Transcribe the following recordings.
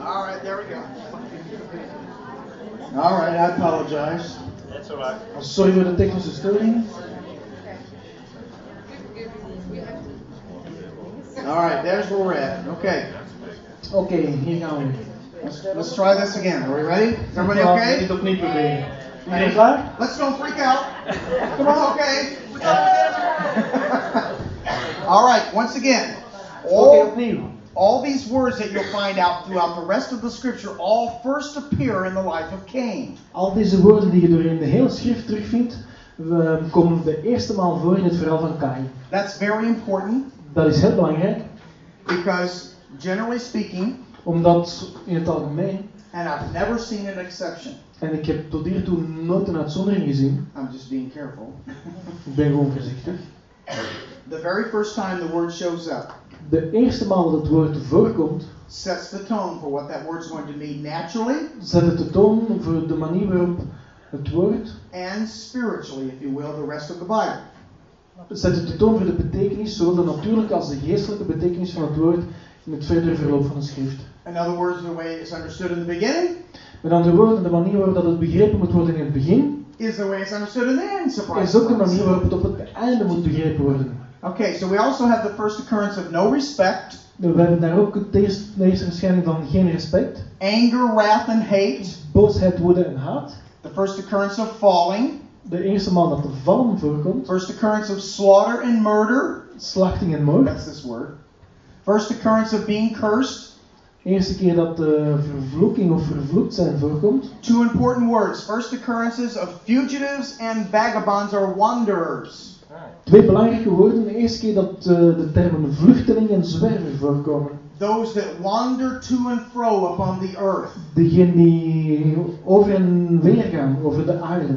All right, there we go. All right, I apologize. That's all right. I saw you Sorry the de technische storing. All right, there's where we're at. Okay, Okay, hier gaan let's, let's try this again. Are we ready? Is everybody We gaan okay? dit opnieuw proberen. Iedereen? Let's don't freak out. Come on, okay. All right, once again, Oké, all, all these words that you'll find out throughout the rest of the scripture all first appear in the life of Cain. Al deze woorden die je door in de hele schrift terugvindt, komen de eerste maal voor in het verhaal van Kain. That's very important Dat is heel belangrijk, because, generally speaking, omdat in het algemeen, and I've never seen an exception. en ik heb tot hiertoe nooit een uitzondering gezien, I'm just being careful. ik ben gewoon voorzichtig. The very first time the word shows up De eerste maal dat het woord voorkomt, sets the tone for what that word's going to mean naturally zet het de toon voor de manier waarop het woord, and spiritually, if you will, the rest of the Bible. zet het de toon voor de betekenis, zowel de natuurlijke als de geestelijke betekenis van het woord in het verdere verloop van de schrift. In other words, the way it's understood in the beginning Met andere woorden, de manier waarop dat het begrepen moet worden in het begin, is the way it's understood in the end. Surprise. is ook de manier waarop het op het einde moet begrepen worden. Okay, so we also have the first occurrence of no respect, We hebben daar ook het eerste, verschijning van geen respect, anger, wrath, and hate. boosheid, woede en haat. The first occurrence of falling, De eerste maal dat de vallen voorkomt, first occurrence of slaughter and murder. slachting en moord. That's this word. First occurrence of being cursed. Eerste keer dat de vervloeking of vervloekt zijn voorkomt. Two important words. First occurrences of fugitives and vagabonds or wanderers. Twee belangrijke woorden. De eerste keer dat eh, de termen vluchteling en zwerver voorkomen. Those that wander to and fro upon the earth. Degenen die over en weer gaan over de aarde.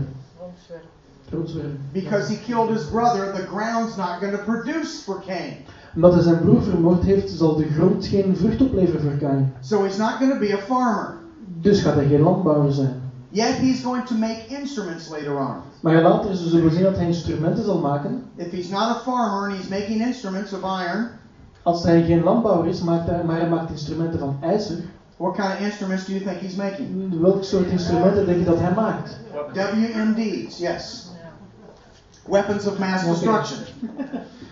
Rondzwerven. Because he killed his brother, the ground's not going to produce for Cain. Omdat hij zijn broer vermoord heeft, zal de grond geen vrucht opleveren voor Kain. So he's not going to be a farmer. Dus gaat hij geen landbouwer zijn. Yet he's going to make instruments later on. Maar later zullen we zien dat hij instrumenten zal maken. If he's not a farmer and he's making instruments of iron, Als hij geen landbouwer is, maakt hij, maar hij maakt instrumenten van ijzer. what kind of instruments do you think he's making? Welk soort instrumenten denk je dat hij maakt? WMDs, yes. Weapons of mass destruction.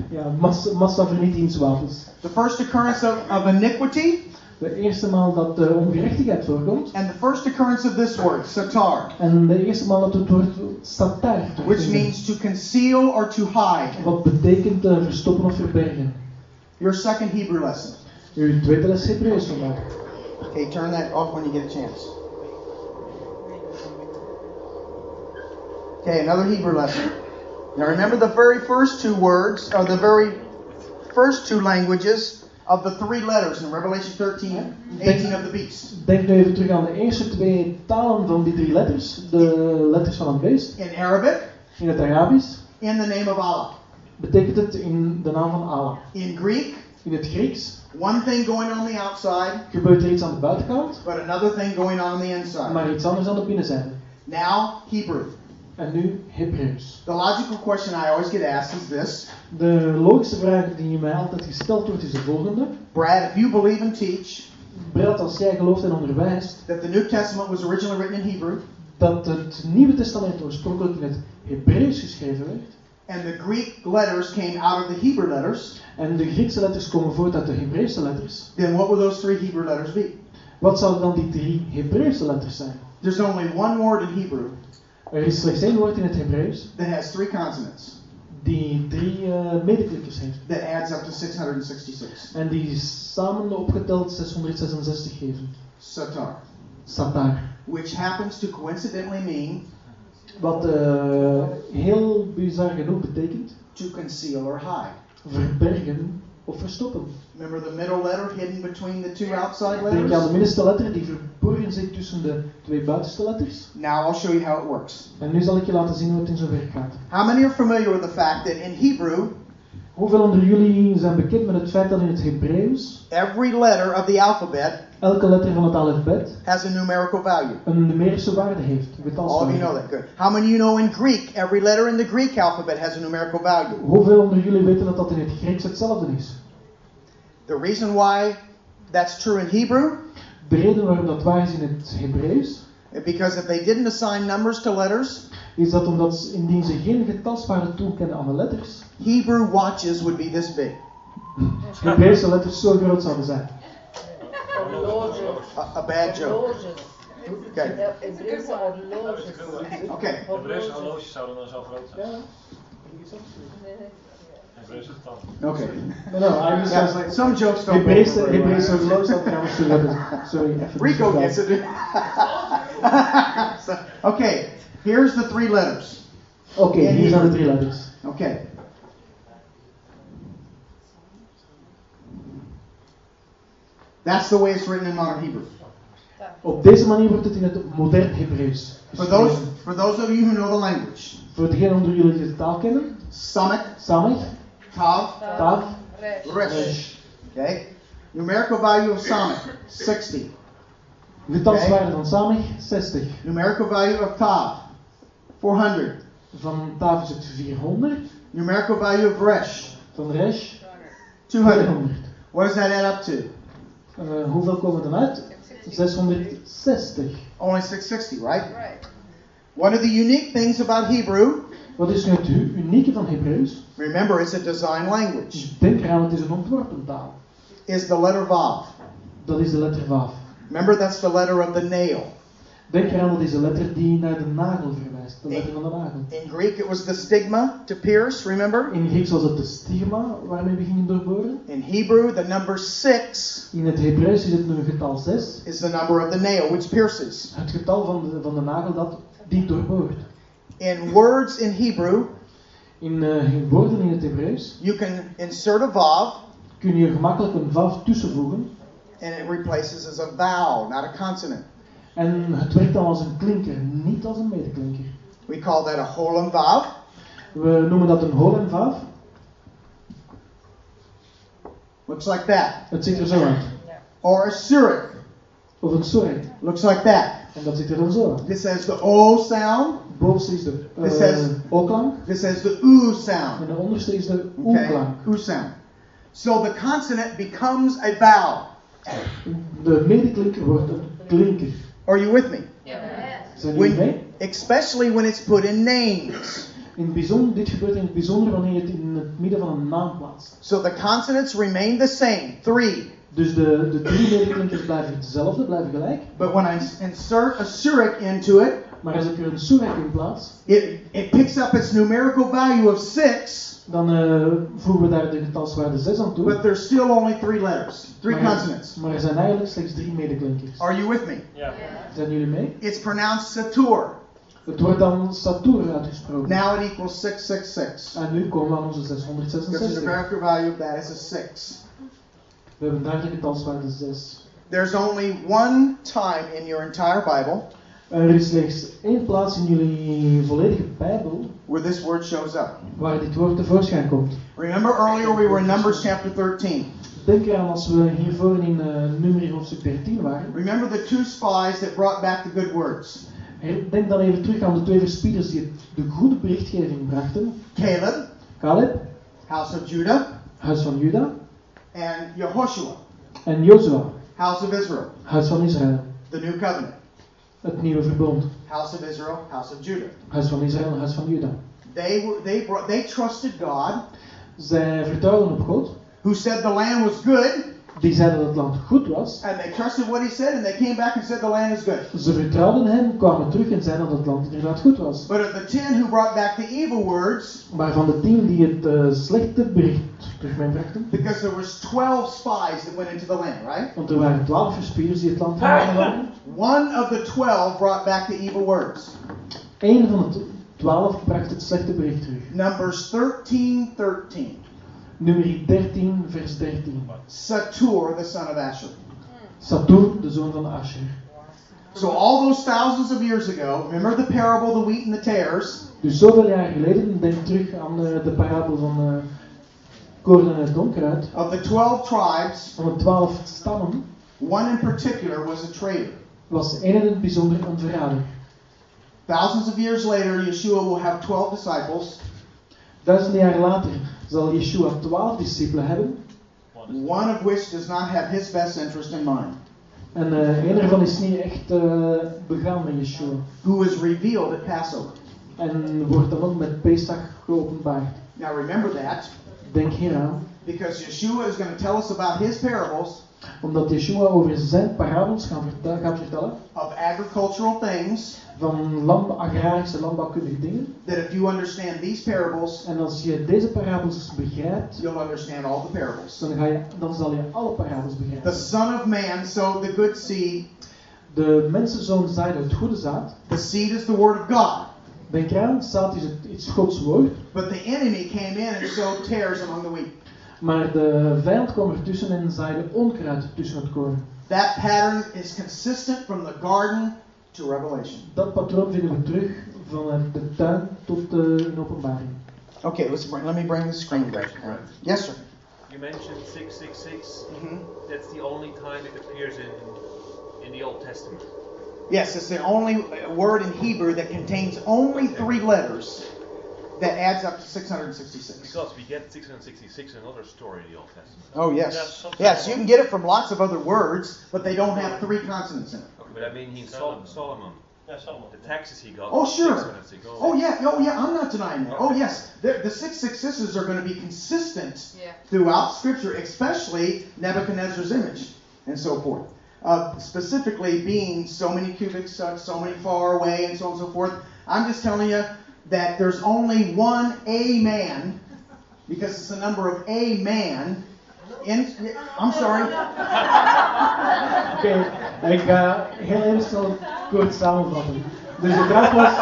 Ja, massa, massavernietigingswapens. The first occurrence of, of iniquity De eerste maal dat de ongerechtigheid voorkomt. and the first occurrence of this word, satar, En de eerste maal dat het woord satar which means to conceal or to hide. Wat betekent eh, verstoppen of verbergen. Your second Hebrew lesson. Uw tweede les Hebreeuws vandaag. Okay, turn that off when you get a chance. Okay, another Hebrew lesson. Now remember the very first two words, or the very first two languages of the three letters in Revelation 13, 18 of the beast. Denk nu even terug aan de eerste twee talen van die drie letters. De letters van het beest. In Arabic, In het Arabisch in the name of Allah. betekent het in de naam van Allah. In Greek, In het Grieks one thing going on the outside, gebeurt er iets aan de buitenkant, but another thing going on on the inside. maar iets anders aan de binnenzijde. Now, Hebrew. En nu Hebreeuws. The logical question I always get asked is this De logische vraag die mij altijd gesteld wordt is de volgende. Brad, if you believe and teach Brad, als jij gelooft en onderwijst that the New Testament was originally written in Hebrew, dat het Nieuwe Testament oorspronkelijk in het Hebreeuws geschreven werd and the Greek letters came out of the Hebrew letters, en de Griekse letters komen voort uit de Hebreeuwse letters, then what would those three Hebrew letters be? wat zouden dan die drie Hebreeuwse letters zijn? There's only one word in Hebrew Er is slechts één woord in het Hebreeuws that has three consonants die drie uh, medeklinkers heeft that adds up to 666. en die samen opgeteld 666 geven. Satar. Satar. Which happens to coincidentally mean Wat eh, heel bizar genoeg betekent to conceal or hide. verbergen of verstoppen. Remember the middle letter hidden between the two outside Denk aan de letters? letter die verborgen zit tussen de twee buitenste letters. Now I'll show you how it works. En nu zal ik je laten zien hoe het in zijn werk gaat. How many are familiar with the fact that in Hebrew, Hoeveel onder jullie zijn bekend met het feit dat in het Hebreeuws every letter of the alphabet elke letter van het alfabet has a numerical value? een numerische waarde heeft? All of you know that. Good. How many you know in Greek, every letter in the Greek alphabet has a numerical value? Hoeveel onder jullie weten dat dat in het Grieks hetzelfde is? The reason why that's true in Hebrew De reden waarom dat waar is in het Hebreeuws, Because if they didn't assign numbers to letters, is dat omdat ze- indien ze geen getalswaarde toekennen aan de letters, Hebrew watches would be this big. Hebreeuwse letters zo groot zouden zijn. A, a bad joke. Okay. Ja, Hebreeuwse horloges. Okay. Hebreeuwse horloges zouden dan zo groot zijn. Ja. Nee, nee. Okay. No, no, I was Yeah, like, some jokes don't. go Hebreeuwse, over very well. Hebreeuwse horloge zou trouwens zo hebben. Sorry, Rico gets it. So, okay, here's the three letters. Oké, hier zijn de drie letters. Okay. That's the way it's written in modern Hebrew. Op deze manier wordt het in het modern Hebreeuws. For those, for those of you who know the language, Voor degenen onder jullie die de taal kennen, Samek, Samech, Tav, Tav, Resh. Resh. Resh. Okay? Numerical value of Samek, 60. Getalswaarde van Samech, 60. Numerical value of Tav, 400. Van Tav is het 400. Numerical value of Resh, Van Resh, 200. 200. What does that add up to? Hoeveel komen er dan uit? 660. Only 660, right? Right. One of the unique things about Hebrew, Wat is nu het unieke van Hebreeuws? remember it's a design language, Denk eraan, het is een ontworpen taal. is the letter Vav. Dat is de letter Vav. Remember that's the letter of the nail. Denk eraan, dat is de letter die naar de nagel verwijst. De letter van de nagel. In Greek it was the stigma to pierce, remember? In Grieks was het de stigma waarmee we gingen doorboren. In Hebrew, the number 6 In het Hebreeuws is het nu getal 6. is the number of the nail, which pierces. Het getal van de, van de nagel dat die doorboort. In words in Hebrew, In, eh, in woorden in het Hebreeuws you can insert a Vav, kun je gemakkelijk een vav tussenvoegen. And it replaces as a vowel, not a consonant. En het werkt dan als een klinker, niet als een medeklinker. We call that a Holam Vav. We noemen dat een holen vav. Looks like that. Het ziet er zo uit. Or a Surik. Of een sorry. Looks like that. En dat ziet er dan zo uit. This has the O sound. Bovenste is de Dit eh, is- O-klank. This has the U sound. En de onderste is de Okay? O-klank. U sound. So the consonant becomes a vowel. De medeklinker wordt een klinker. Are you with me? Zijn jullie mee? When, especially when it's put in names. In het bijzonder, dit gebeurt in het bijzonder wanneer je het in het midden van een naam plaatst. So the consonants remain the same, three. Dus de, de drie medeklinkers blijven hetzelfde, blijven gelijk. But when I insert a Surik into it, Maar als ik er een surek in plaats, it, it picks up its numerical value of six, dan eh, voegen we daar de getalswaarde 6 aan toe. but there's still only three letters, three maar, consonants. maar er zijn eigenlijk slechts drie medeklinkers. Are you with me? Ja. Zijn jullie mee? It's pronounced Satur. Het wordt dan Satur uitgesproken. Now it equals 666. En nu komen we aan onze Because the 666. numerical value of that is a six. We hebben daar de getalswaarde 6. There's only one time in your entire Bible Er is slechts één plaats in jullie volledige Bijbel where this word shows up. waar dit woord tevoorschijn komt. Remember earlier we were in Numbers chapter 13. Denk eraan als we hiervoor in uh, nummer hoofdstuk 13 waren. Remember the two spies that brought back the good words Denk dan even terug aan de twee verspieders die de goede berichtgeving brachten. Caleb, Caleb, house of Judah, huis van Juda, and Jehoshua, en Jozua, house of Israel. huis van Israël. The new covenant, Het nieuwe verbond. house of Israel, house of Judah. Huis van Israël, huis van Juda. They were they brought they trusted God, Zij vertrouwden op God. who said the land was good, Die zeiden dat het land goed was. and they trusted what he said, and they came back and said the land is good. Ze vertrouwden hem, kwamen terug en zeiden dat het land inderdaad goed was. But of the ten who brought back the evil words, Maar van de tien die het eh, slechte bericht terug because there was twelve spies that went into the land, right? want er waren twaalf verspieders die het land hadden waren. One of the twelve brought back the evil words. Eén van de twaalf bracht het slechte bericht terug. Numbers 13, 13. Nummer 13, vers 13. Satur, the son of Asher. Satur, de zoon van Asher. So all those thousands of years ago, remember the parable, of the wheat and the tares? Dus zoveel jaar geleden, denk terug aan eh, de parabel van eh koren en het onkruid. Of the twelve tribes, Van de twaalf stammen one in particular was a traitor. was één in het bijzonder een verrader. Thousands of years later, Yeshua will have twelve disciples, Duizenden jaren later zal Yeshua twaalf discipelen hebben. one of which does not have his best interest in mind, En eh een ervan is niet echt eh begaan met Yeshua. who is revealed at Passover. En wordt dan met Pesach geopenbaard. Now remember that Denk hieraan, because Yeshua is going to tell us about his parables omdat Yeshua over zijn parabels gaat vertellen, gaat vertellen of agricultural things van landbouw, agrarische landbouwkundige dingen. that if you understand these parables, En als je deze parabels begrijpt, you'll understand all the parables. dan, ga je, dan zal je alle parabels begrijpen. The. Son of Man sowed the good seed. De mensenzoon zaaide het goede zaad. The seed is the word of God. Denk eraan, zaad is, het, is Gods woord. But the enemy came in and sowed tares among the wheat. Maar de vijand kwam ertussen en zaaide onkruid tussen het koren. That pattern is consistent from the garden to Revelation. Dat patroon vinden we terug van de tuin tot de openbaring. Okay, let's bring, let me bring the screen back. Yes, sir. You mentioned 666. hmm That's the only time it appears in in the Old Testament. Yes, it's the only uh, word in Hebrew that contains only three letters that adds up to 666. Because we get 666 in another story in the Old Testament. Oh, Yes, yes. you can get it from lots of other words, but they don't have three consonants in it. Okay, but I mean in Sol- Solomon. Solomon, Ja, Solomon. the taxes he got. Oh, sure. Oh, yeah. Oh, yeah. I'm not denying that. Oh, yes. The, the 666s are going to be consistent Yeah. throughout Scripture, especially Nebuchadnezzar's image and so forth. Uh, specifically, being so many cubits, uh, so many far away, and so on and so forth. I'm just telling you that there's only one A man, because it's the number of a man. In, I'm sorry. Oké, ik ga heel even snel kort samenvatten. Dus de vraag was,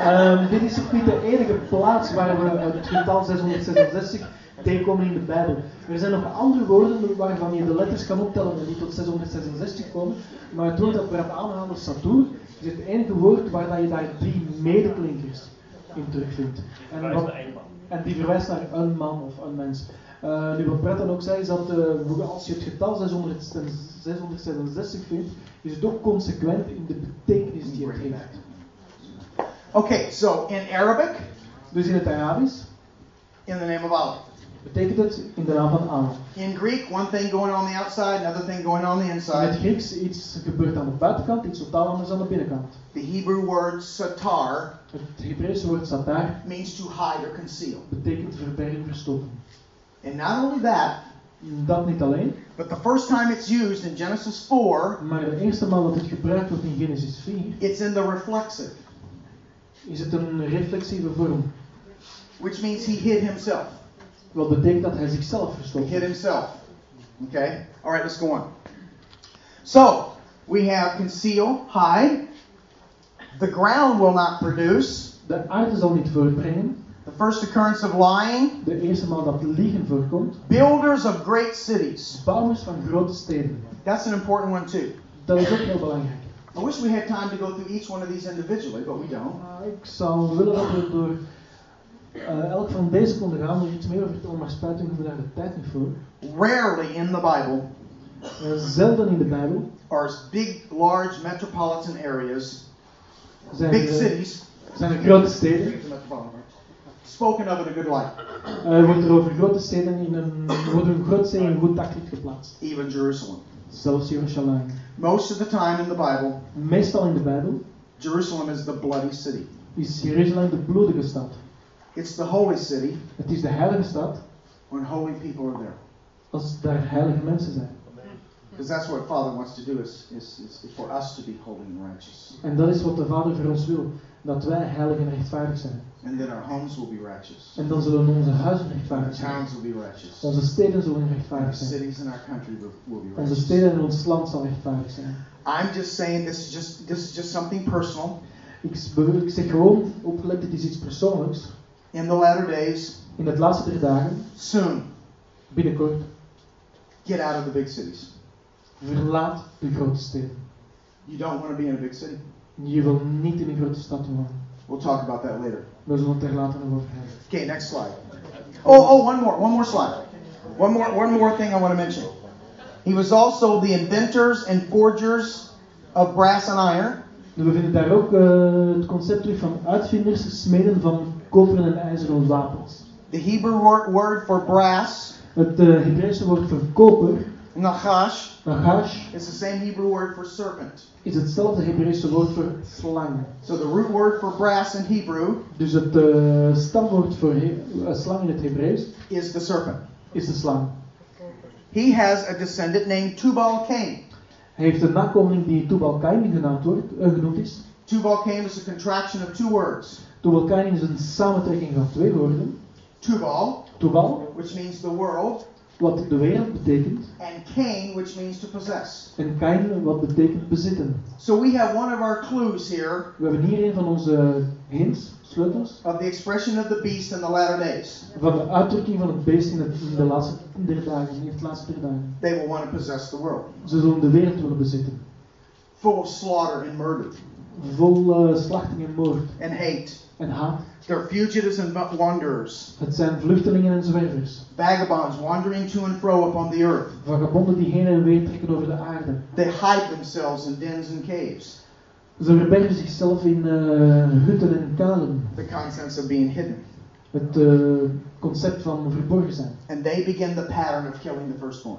ehm, dit is ook niet de enige plaats waar we het getal 666 tegenkomen in de Bijbel. Er zijn nog andere woorden waarvan je de letters kan optellen en die tot 666 komen, maar het woord dat we hebben Satur, is het enige woord waar dat je daar drie medeklinkers in terugvindt. En, wat- en die verwijst naar een man of een mens. Eh, nu wat Brett dan ook zei, is dat eh, als je het getal 600 en 666 vindt, is het ook consequent in de betekenis die het heeft. Okay, so in Arabic, Dus in het Arabisch in the name of Allah. Betekent het in de naam van Allah. In Greek, one thing going on the outside, another thing going on the In het inside. Grieks iets gebeurt aan de buitenkant, iets totaal anders aan de binnenkant. The Hebrew word satar Het Hebreeuwse woord satar means to hide or conceal. betekent verbergen, verstoppen. And not only that, Dat niet alleen, but the first time it's used in Genesis 4, maar de eerste maal dat het gebruikt wordt in Genesis 4, it's in the reflexive, is het een reflexieve vorm. which means he hid himself. Wat betekent dat hij zichzelf He verstopt. hid himself. Okay? All right, let's go on. So, we have conceal, hide. The ground will not produce. De aarde zal niet voortbrengen. The first occurrence of lying. De eerste maal dat liegen voorkomt. Builders of great cities. Bouwers van grote steden. That's an important one too. Dat is ook heel belangrijk. I wish we had time to go through each one of these individually, but we don't. Ik zou willen dat we door uh, elk van deze konden gaan, er iets meer over vertellen, maar spijt genoeg hebben we daar de tijd niet voor. Rarely in the Bible Uh, zelden in de Bijbel are big, large metropolitan areas, zijn big er, cities, zijn er grote steden. spoken of in a good light. Uh, wordt er over grote steden in een, worden een grote steden in een goed daglicht geplaatst. Even Jerusalem. Zelfs Jeruzalem. Most of the time in the Bible, Meestal in de Bijbel Jerusalem is the bloody city. is Jeruzalem de bloedige stad. It's the holy city Het is de heilige stad when holy people are there. als daar heilige mensen zijn. Because that's what Father wants to do is, is, is for us to be holy and righteous. En dat is wat de Vader voor ons wil. Dat wij heilig en rechtvaardig zijn. And then our homes will be righteous. En dan zullen onze huizen rechtvaardig zijn. towns will be righteous. Onze steden zullen rechtvaardig zijn. cities and our country will, will be Onze righteous. steden en ons land zal rechtvaardig zijn. I'm just saying this is just this is just something personal. Ik, ik zeg gewoon, opgelet, dit is iets persoonlijks. In the latter days, In de laatste drie dagen, soon, binnenkort, get out of the big cities. verlaat de grote steden. You don't want to be in a big city. Je wil niet in een grote stad wonen. We'll talk about that later. We zullen het er later nog over hebben. Okay, next slide. Oh, oh, one more, one more slide. One more, one more thing I want to mention. He was also the inventors and forgers of brass and iron. We vinden daar ook eh, het concept terug van uitvinders, smeden van koperen en ijzeren wapens. The Hebrew word, for brass Het uh, Hebreeuwse woord voor koper, Nachash, nagash, is the same Hebrew word for serpent. is hetzelfde Hebreeuwse woord voor slang. So the root word for brass in Hebrew Dus het uh, stamwoord voor he- uh, slang in het Hebreeuws is the serpent. is de slang. He has a descendant named Tubal Cain. Hij heeft een nakomeling die Tubal-Cain genaamd, wordt, uh, genoemd is. Tubal Cain is a contraction of two words. Tubal-Cain is een samentrekking van twee woorden. Tubal, Tubal, which means the world, wat de wereld betekent, and Cain, which means to possess. en Cain, wat betekent bezitten. So we have one of our clues here We hebben hier een van onze hints, sleutels, of the expression of the beast in the latter days. van de uitdrukking van het beest in, het, in de laatste der dagen, in het laatste der dagen. They will want to possess the world, Ze zullen de wereld willen bezitten. full of slaughter and murder Vol eh, slachting en moord and hate. En haat. They're fugitives and wanderers, Het zijn vluchtelingen en zwervers. vagabonds wandering to and fro upon the earth. Vagabonden die heen en weer trekken over de aarde. They hide themselves in dens and caves. Ze verbergen zichzelf in eh, hutten en kuilen. The concepts of being hidden. Het eh, concept van verborgen zijn. And they begin the pattern of killing the firstborn.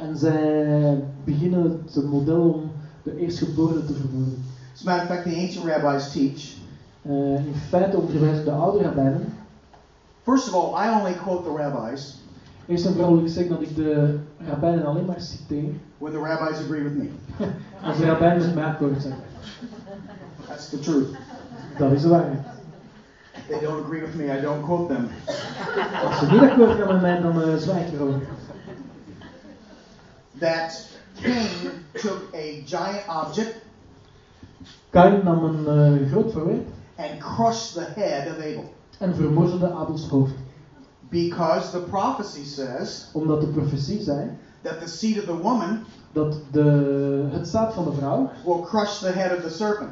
En zij beginnen het model om de eerstgeborene te vermoorden. As a matter of fact, the ancient rabbis teach. Eh, in feite onderwijzen de oude rabbijnen. First of all, I only quote the rabbis Eerst en vooral wil ik zeggen dat ik de rabbijnen alleen maar citeer. when the rabbis agree with me. Als de rabbijnen met mij akkoord zijn. That's the truth. Dat is de waarheid. They don't agree with me, I don't quote them. Als ze niet akkoord gaan met mij, dan uh, zwijg ik erover. That Cain took a giant object Kain nam een uh, groot voorwerp and crushed the head of Abel. en vermorzelde Abels hoofd. Because the prophecy says Omdat de profetie zei that the seed of the woman dat de, het zaad van de vrouw will crush the head of the serpent.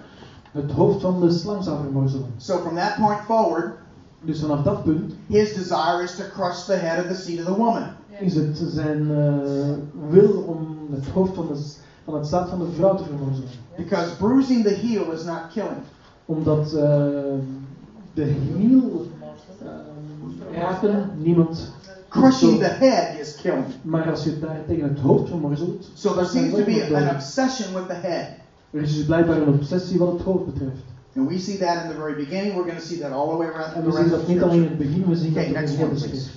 het hoofd van de slang zou vermorzelen. So from that point forward, Dus vanaf dat punt his desire is to crush the head of the seed of the woman. is het zijn uh, wil om het hoofd van, de, van het zaad van de vrouw te vermorzelen. Because bruising the heel is not killing. Omdat uh, de hiel uh, raken niemand. Crushing the head is killing. Maar als je daar tegen het hoofd vermorzelt, So there seems to be an obsession with the head. er is dus blijkbaar een obsessie wat het hoofd betreft. And we see that in the very beginning. We're going to see that all the way around En the we zien dat niet alleen in het begin, we zien Okay, dat in next heel one, de please. schrift.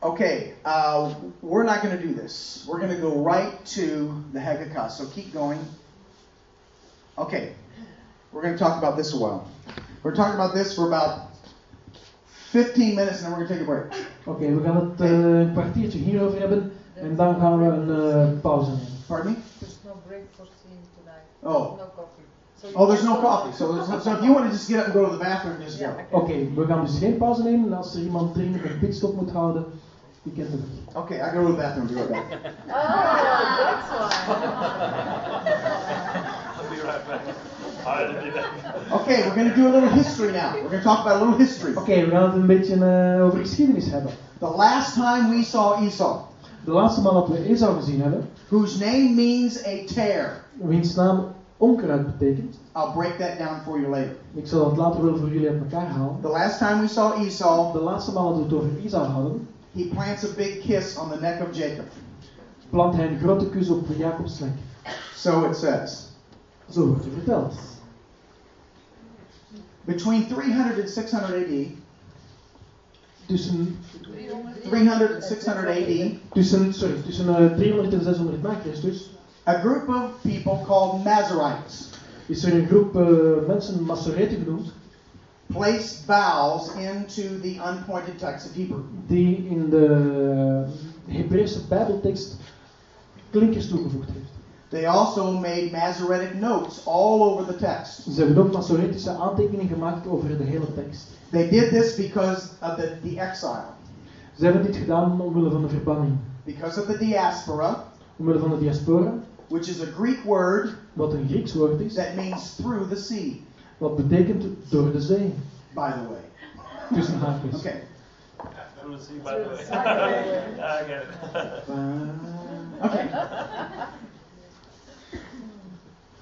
Okay, uh, we're not going to do this. We're going to go right to the Haggadah. So keep going. Okay, we're going to talk about this a while. We're talking about this for about 15 minutes, and then we're going to take a break. Oké, we gaan het eh, een kwartiertje hierover hebben en dan gaan we een eh, pauze nemen. Pardon me? There's no break foreseen tonight. Oh. No coffee. So Oh, there's no coffee. So, so, so if you want to just get up and go to the bathroom, just go. Yeah, okay. Oké, we gaan dus geen pauze nemen. En als er iemand dringend een pitstop moet houden, die kent het. Okay, I go to the bathroom. Be right back. Oh, that's why. Be right back. Denkt. Okay, we're going to do a little history now. We're going to talk about a little history. Oké, we gaan het een beetje eh, over geschiedenis hebben. The last time we saw Esau, De laatste maal dat we Esau gezien hebben, whose name means a tear. wiens naam onkruid betekent. I'll break that down for you later. Ik zal dat later wel voor jullie uit elkaar halen. The last time we saw Esau, De laatste maal dat we het over Esau hadden, he plants a big kiss on the neck of Jacob. plant hij een grote kus op Jacobs nek. So it says. Wordt er verteld. Between 300 and 600 AD, Tussen, 300 and 600 AD, tussen, sorry, tussen eh, 300 en 600 na Christus a group of people called Masoretes is er een groep eh, mensen, Masoreten genoemd, placed vowels into the unpointed text of Hebrew. die in de Hebreeuwse Bijbeltekst klinkers toegevoegd heeft. They also made Masoretic notes all over the text. Ze hebben ook Masoretische aantekeningen gemaakt over de hele tekst. They did this because of the, the exile, Ze hebben dit gedaan omwille van de verbanning, because of the diaspora, omwille van de diaspora, which is a Greek word wat een Grieks woord is, that means through the sea, wat betekent door de zee, by the way. tussen haakjes. Okay. We'll see by the way. I get it. Okay.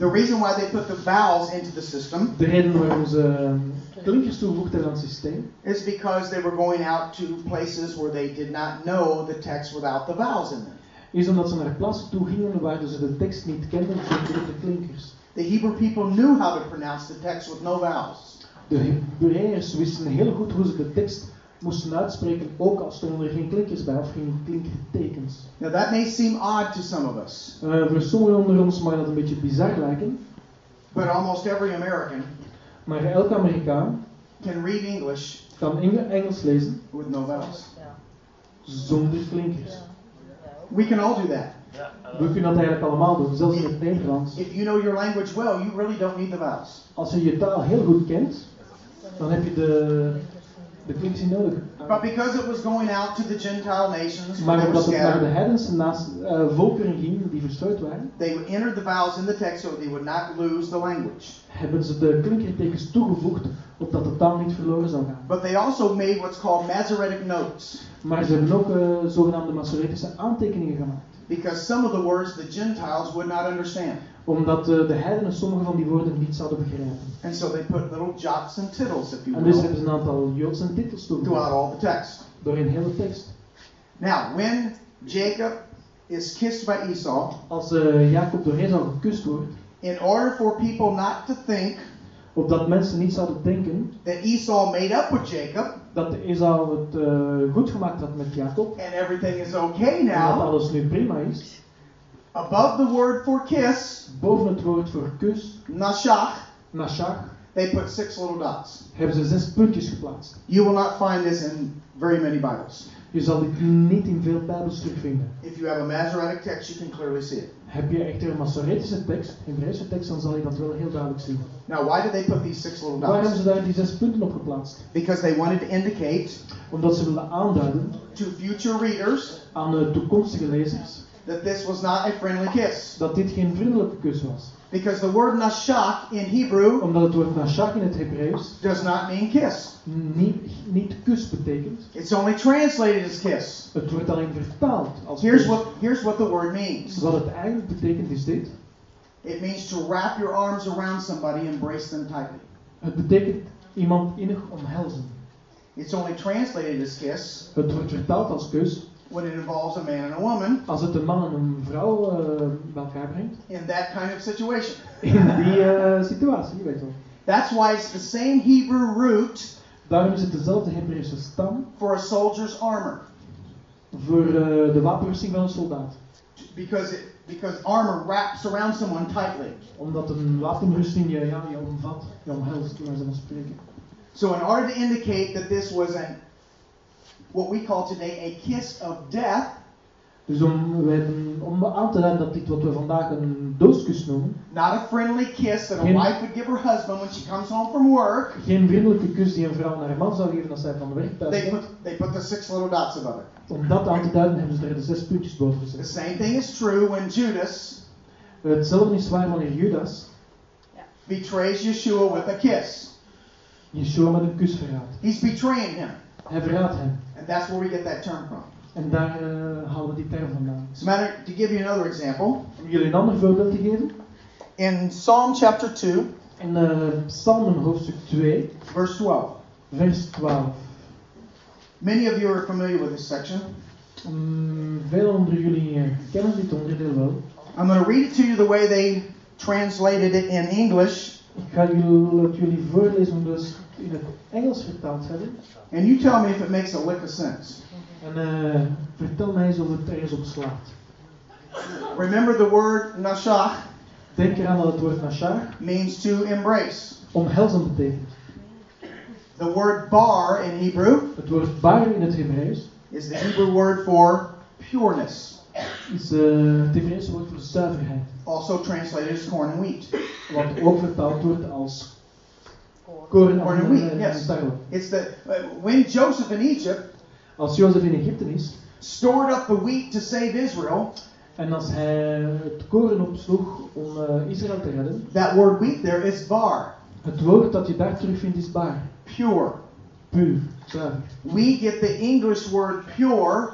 The reason why they put the vowels into the system De reden waarom ze klinkers toegevoegd hebben aan het systeem, is because they were going out to places where they did not know the text without the vowels in them. is omdat ze naar plaatsen toe gingen waar ze de tekst niet kenden zonder de klinkers. The Hebrew people knew how to pronounce the text with no vowels. De Hebreeërs wisten heel goed hoe ze de tekst moesten uitspreken, ook als stonden er geen klinkers bij of geen klinkertekens. Now that may seem odd to some of us, Eh, voor sommigen onder ons mag dat een beetje bizar lijken, but almost every American maar elke Amerikaan can read English kan Eng- Engels lezen with no vowels. Ja. zonder klinkers. We can all do that. We kunnen dat eigenlijk allemaal doen, zelfs in het Nederlands. If you know your language well, you really don't need the vowels. Als je je taal heel goed kent, dan heb je de, de niet nodig. But because it was going out to the Gentile nations Maar omdat het naar de heidense naast, eh, volkeren ging die verstrooid waren, they would enter the vowels in the text so they would not lose the language. hebben ze de klinkertekens toegevoegd opdat de taal niet verloren zou gaan. But they also made what's called Masoretic notes Maar ze hebben ook eh, zogenaamde Masoretische aantekeningen gemaakt. because some of the words the Gentiles would not understand. Omdat eh, de heidenen sommige van die woorden niet zouden begrijpen. And so they put little jots and tittles, if you En dus will, hebben ze een aantal Joodse titels throughout toegevoegd. all the text. Door in hele tekst. Now, when Jacob is kissed by Esau, Als eh, Jacob door Esau gekust wordt, in order for people not to think opdat mensen niet zouden denken that Esau made up with Jacob dat Esau het eh, goed gemaakt had met Jacob. and everything is okay En dat now, alles nu prima is. Above the word for kiss, Boven het woord voor kus, nashach, nashach, they put six little dots. hebben ze zes puntjes geplaatst. You will not find this in very many Bibles. Je zal dit niet in veel Bijbels terugvinden. If you have a Masoretic text, you can clearly see it. Heb je echter een Masoretische tekst, Hebreeuwse tekst, dan zal je dat wel heel duidelijk zien. Now, why did they put these six little dots? Waarom hebben ze daar die zes punten op geplaatst? Because they wanted to indicate Omdat ze wilden aanduiden to future readers aan de toekomstige lezers that this was not a friendly kiss. dat dit geen vriendelijke kus was. Because the word nashak in Hebrew Omdat het woord nashach in het Hebreeuws does not mean kiss. niet, niet kus betekent. It's only translated as kiss. Het wordt alleen vertaald als Here's kus. what here's what the word means. Wat het eigenlijk betekent is dit. It means to wrap your arms around somebody, embrace them tightly. Het betekent iemand innig omhelzen. It's only translated as kiss Het wordt vertaald als kus when it involves a man and a woman als het een man en een vrouw eh, bij elkaar brengt. in that kind of situation. In die eh, situatie, je weet wel. That's why it's the same Hebrew root Daarom is het dezelfde Hebreeuwse stam for a soldier's armor. voor eh, de wapenrusting van een soldaat. Because it because armor wraps around someone tightly. Omdat een wapenrusting je, ja, je omvat, je omhelst, maar ze spreken. So in order to indicate that this was an what we call today a kiss of death, Dus om, om aan te duiden dat dit wat we vandaag een doodskus noemen, not a friendly kiss that a Geen- wife would give her husband when she comes home from work, geen vriendelijke kus die een vrouw naar haar man zou geven als zij van werk thuis they put they put the six little dots above it. Om dat aan te duiden hebben ze er de zes puntjes boven The gezet. same thing is true when Judas Hetzelfde is waar wanneer Judas betrays Yeshua with a kiss. Yeshua met een kus verraadt. He's betraying him. Hij verraadt hem. And that's where we get that term from. En daar eh, halen we die term vandaan. As a matter to give you another example, Om jullie een ander voorbeeld te geven. in Psalm chapter 2, In eh Psalmen hoofdstuk 2, verse 12. vers 12. Many of you are familiar with this section. Mm, Velen onder jullie eh, kennen dit onderdeel wel. I'm going to read it to you the way they translated it in English, Ik ga jullie, het jullie voorlezen hoe dus in het Engels vertaald hebben. and you tell me if it makes a lick of sense. En eh, vertel mij eens of het ergens op slaat. Remember the word nashach Denk eraan dat het woord nashar means to embrace. omhelzen betekent. The word bar in Hebrew Het woord bar in het Hebreeuws is the Hebrew word for pureness, is eh, het Hebreeuwse woord voor zuiverheid. also translated as corn and wheat. Wat ook vertaald wordt als Corn en, and wheat, yes. tarwe. It's the uh, when Joseph in Egypt Als Jozef in Egypte is stored up the wheat to save Israel, en als hij het koren opsloeg om eh, Israël te redden, that word wheat there is bar, het woord dat je daar terugvindt is bar, pure. puur, zuiver. We get the English word pure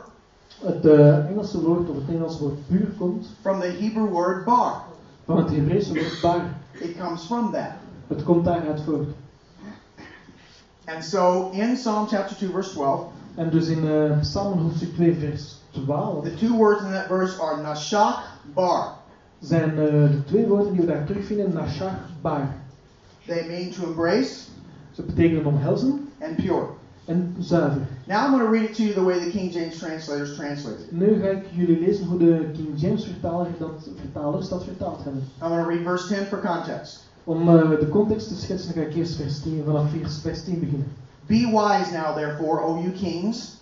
Het eh, Engelse woord of het Nederlandse woord puur komt from the Hebrew word bar. Van het Hebreeuwse woord bar. It comes from that. Het komt daaruit voort. And so in Psalm chapter 2, verse 12, En dus in eh Psalm hoofdstuk 2 vers 12 the two words in that verse are nashak bar. zijn eh, de twee woorden die we daar terugvinden, nashach bar. They mean to embrace Ze betekenen omhelzen and pure. En zuiver. Now I'm going to read it to you the way the King James translators translate it. Nu ga ik jullie lezen hoe de King James vertaler dat, vertalers dat vertaald hebben. I'm going to read verse 10 for context. Om eh, de context te schetsen ga ik eerst vers 10, vanaf vers 10 beginnen. Be wise now, therefore, O you kings.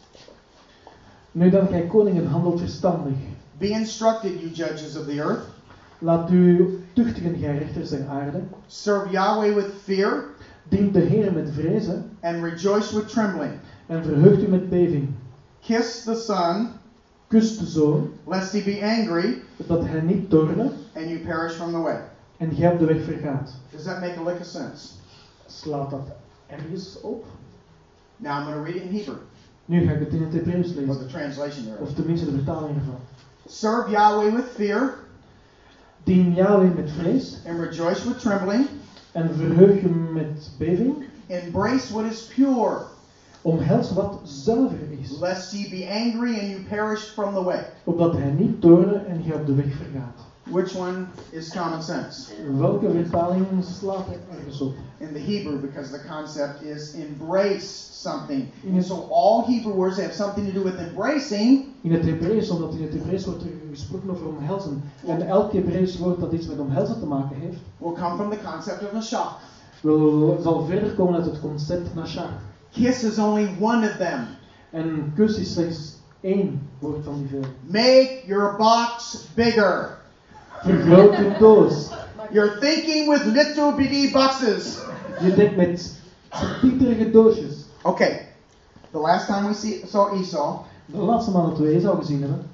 Nu dan, gij koningen, handelt verstandig. Be instructed, you judges of the earth. Laat u tuchtigen, gij rechters der aarde. Serve Yahweh with fear Dient de Heer met vrezen and rejoice with trembling. en verheugt u met beving. Kiss the Son, Kus de zoon, lest he be angry dat hij niet torne and you perish from the way. en gij op de weg vergaat. Does that make a lick of sense? Slaat dat ergens op? Now I'm going to read it in Hebrew, Nu ga ik het in het Hebreeuws or lezen. the translation there. Of tenminste de vertaling ervan. Serve Yahweh with fear Dien Yahweh met vrees and rejoice with trembling. En verheug je met beving. Embrace what is pure, Omhels wat zuiver is. lest ye be angry and you perish from the way. Opdat hij niet toorne en gij op de weg vergaat. Which one is common sense? Welke vertaling slaat er ergens op? In the Hebrew, because the concept is embrace something. And so all Hebrew words have something to do with embracing. In het Hebreeuws, omdat in het Hebreeuws wordt er gesproken over omhelzen. En elk Hebreeuws woord dat iets met omhelzen te maken heeft, will come from the concept of nashach. wil, zal verder komen uit het concept nashar. Kiss is only one of them. En kus is slechts één woord van die veel. Make your box bigger. Vergroot je doos. You're thinking with little bitty boxes. Je denkt met pieterige doosjes. Okay, the last time we see, saw Esau, De laatste maal dat we Esau gezien hebben,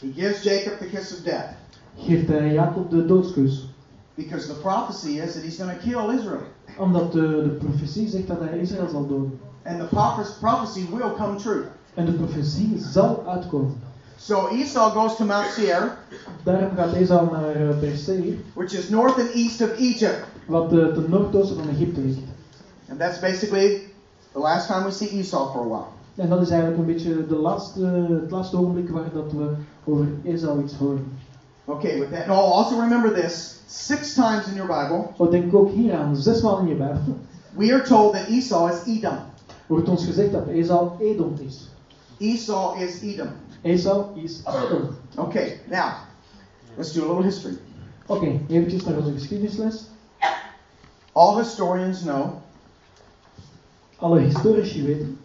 he gives Jacob the kiss of death geeft hij Jacob de doodskus. because the prophecy is that he's going to kill Israel. Omdat de, de profetie zegt dat hij Israël zal doden. And the prophecy will come true. En de profetie zal uitkomen. So Esau goes to Mount Seir, Daarom gaat Esau naar uh, Beerseir, which is north and east of Egypt. wat uh, ten noordoosten van Egypte ligt. And that's basically the last time we see Esau for a while. En dat is eigenlijk een beetje de laatste, het laatste ogenblik waar dat we over Esau iets horen. Okay, with that, oh, also remember this six times in your Bible, Oh, denk ook hier aan, zesmaal in je Bijbel we are told that Esau is Edom. wordt ons gezegd dat Esau Edom is. Esau is Edom. Esau is Edom. Okay, now, let's do a little history. Oké, eventjes naar onze geschiedenisles. All historians know Alle historici weten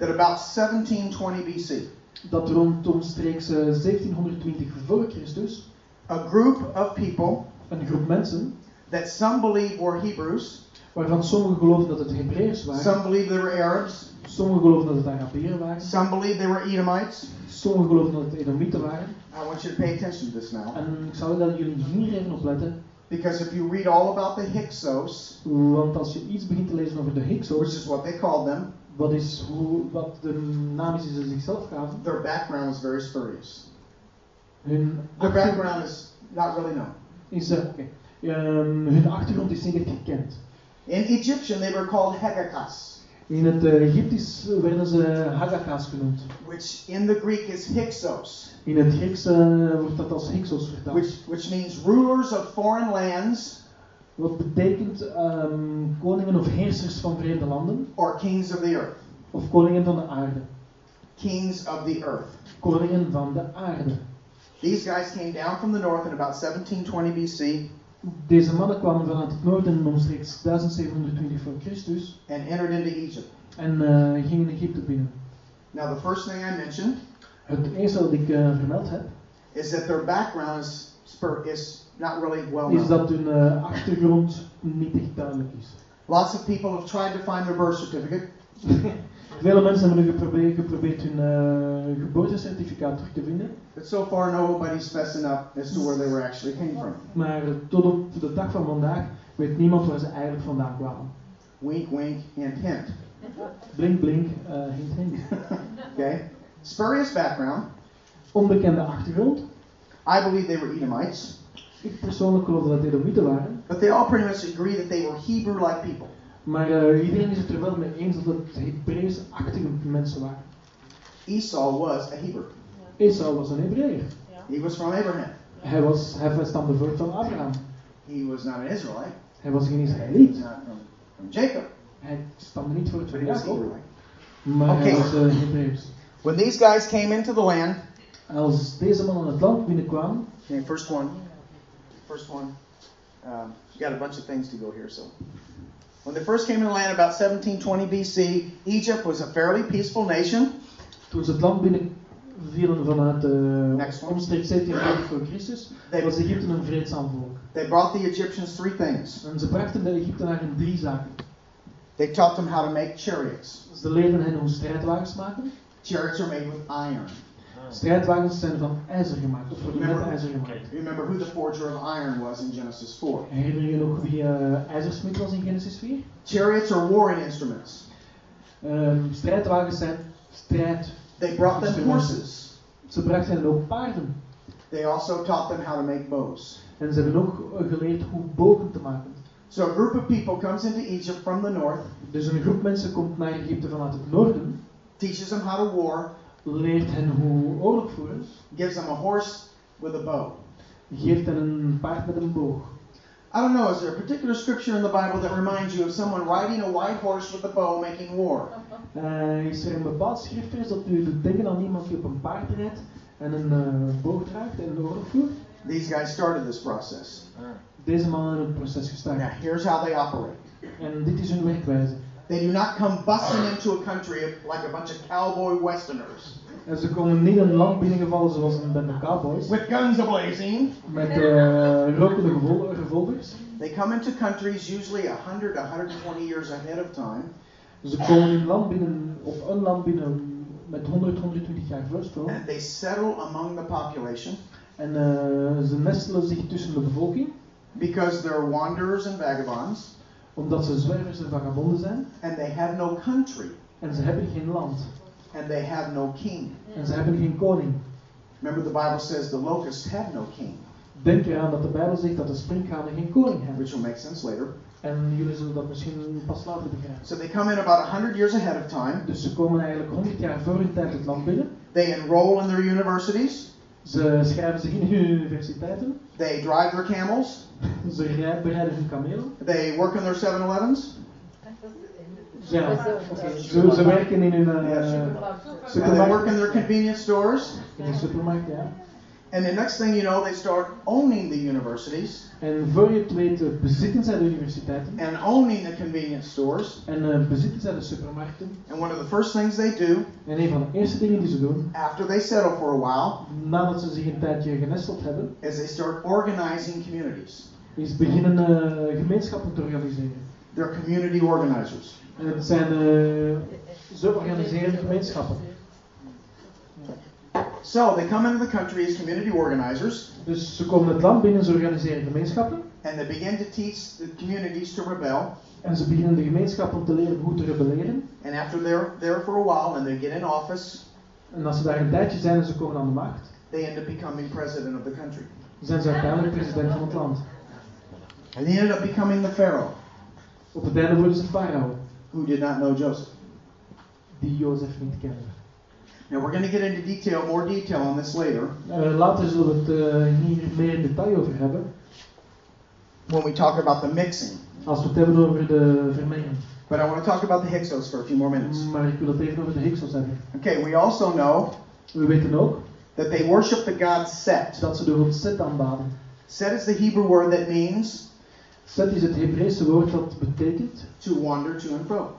that about 1720 BC, dat rond omstreeks eh, 1720 voor Christus a group of people een groep mensen, that some believe were Hebrews, waarvan sommigen geloven dat het Hebreeuws waren, some believe they were Arabs, sommigen geloven dat het Arabieren waren, some believe they were Edomites. sommigen geloven dat het Edomieten waren. I want you to pay attention to this now. En ik zou willen dat jullie hier even op letten, Because if you read all about the Hyksos, want als je iets begint te lezen over de which Hyksos, is what they called them, wat, is hoe, wat de naam is die ze zichzelf gaven, their background is very spurious. hun Their background is not really known. is, eh, oké. Ehm, hun achtergrond is niet echt gekend. In Egyptian, they were called Hagakas, In het eh, Egyptisch werden ze Haggakas genoemd. which in the Greek is Hyksos, In het Grieks eh, wordt dat als Hyksos vertaald. which, which means rulers of foreign lands Wat betekent ehm, koningen of heersers van vreemde landen, or kings of the earth. of koningen van de aarde. Kings of the earth. Koningen van de aarde. These guys came down from the north in about 1720 BC Deze mannen kwamen vanuit het noorden omstreeks 1720 voor Christus and entered into Egypt. en eh, gingen Egypte binnen. Now, the first thing I mentioned Het eerste wat ik eh, vermeld heb, is that their background is, spur- is not really well is dat hun eh, achtergrond niet echt duidelijk is. Lots of people have tried to find their birth certificate, Vele mensen hebben geprobeerd, geprobeerd hun eh, geboortecertificaat terug te vinden, but so far nobody's fessing up as to where they were actually came from. maar tot op de dag van vandaag weet niemand waar ze eigenlijk vandaan kwamen. Wink, wink, hint, hint. Blink, blink, eh, hint, hint. Okay? Spurious background. Onbekende achtergrond. I believe they were Edomites. Ik persoonlijk geloof dat het Edomieten waren. but they all pretty much agree that they were Hebrew-like people. Maar eh, iedereen is het er wel mee eens dat het Hebreeuws-achtige mensen waren. Esau was a Hebrew. Esau was een Hebreeër. He was from Abraham. Hij, was, hij stamde voort van Abraham. He was not an Israelite. Hij was geen He's Israëliet. not from, from Jacob, Hij stamde niet voort but van he was Jacob, Hebrew-like. maar Oké. hij was eh, Hebreeuws. When these guys came into the land, Als deze mannen het land binnenkwamen, okay, first one, first one, um, you got a bunch of things to go here, so. When they first came to the land about 1720 BC, Egypt was a fairly peaceful nation. toen ze het land binnenvielen vanuit Next de one. omstreeks 1700 voor Christus, They, was Egypte een vreedzaam volk. they brought the Egyptians three things. En ze brachten de Egyptenaren drie zaken. They taught them how to make chariots. Ze leerden hen hoe strijdwagens maken. Chariots are made with iron. Strijdwagens zijn van ijzer gemaakt, of met Remember- ijzer gemaakt. Remember who the forger of iron was in Genesis 4. Herinner je nog wie eh ijzersmid was in Genesis 4? Chariots are warring instruments. Ehm, strijdwagens zijn strijd. They brought them horses. Ze brachten hen ook paarden. They also taught them how to make bows. En ze hebben ook eh, geleerd hoe bogen te maken. So a group of people comes into Egypt from the north, Dus een groep mensen komt naar Egypte vanuit het noorden, teaches them how to war, hoe oorlog voeren, gives them a horse with a bow. geeft hen een paard met een boog. I don't know, is there a particular scripture in the Bible that reminds you of someone riding a white horse with a bow making war? Eh, is er een bepaald schriftvers dat u doet denken aan iemand die op een paard rijdt en een eh, boog draagt en een oorlog voert? These guys started this process. Deze mannen hebben het proces Now, here's how they operate. En dit is hun werkwijze. They do not come busting into a country like a bunch of cowboy westerners En ze komen niet een land binnengevallen zoals een bende cowboys. with guns ablazing. Met eh rokende gevol- revolvers. They come into countries usually 100 to 120 years ahead of time. Ze komen in een land binnen, of een land binnen met 100, 120 jaar voorsprong. And they settle among the population En eh, ze nestelen zich tussen de bevolking. because they're wanderers and vagabonds, Omdat ze zwervers en vagabonden zijn. and they have no country, En ze hebben geen land. and they have no king. En ze hebben geen koning. Remember, the Bible says the locusts have no king, Denk eraan dat de Bijbel zegt dat de sprinkhanen geen koning hebben. which will make sense later. En jullie zullen dat misschien pas later begrijpen. So they come in about 100 years ahead of time. Dus ze komen eigenlijk 100 jaar voor hun tijd het land binnen. They enroll in their universities. Ze schrijven zich in hun universiteiten. They drive their camels. Ze rij- bereiden hun kamelen. They work in their 7-Elevens. Ja, oké. Ze, ze werken in hun eh, And they work in their convenience stores. in de supermarkt, ja. And the next thing you know, they start owning the universities En voor je het weet eh, bezitten zij de universiteiten. and owning the convenience stores. En eh, bezitten zij de supermarkten. And one of the first things they do En een van de eerste dingen die ze doen, after they settle for a while nadat ze zich een tijdje genesteld hebben, is they start organizing communities. is beginnen eh, gemeenschappen te organiseren. They're community organizers. En het zijn, eh, ze organiseren gemeenschappen. So they come into the country as community organizers Dus ze komen het land binnen, ze organiseren gemeenschappen. and they begin to teach the communities to rebel. En ze beginnen de gemeenschappen te leren hoe te rebelleren. And after they're there for a while and they get in office, En als ze daar een tijdje zijn en ze komen aan de macht, they end up becoming president of the country. zijn ze uiteindelijk president van het land. And they ended up becoming the Pharaoh, Op het einde worden ze farao, who did not know Joseph. die Jozef niet kende. Now we're going to get into detail, more detail on this later, Eh, later zullen we het eh, hier meer in detail over hebben, when we talk about the mixing. als we het hebben over de vermenging. But I want to talk about the Hyksos for a few more minutes. Maar ik wil het even over de Hyksos hebben. Okay, we also know We weten ook that they worship the god Set. dat ze de god Set aanbaden. Set is the Hebrew word that means Set is het Hebreeuwse woord dat betekent to wander to and fro.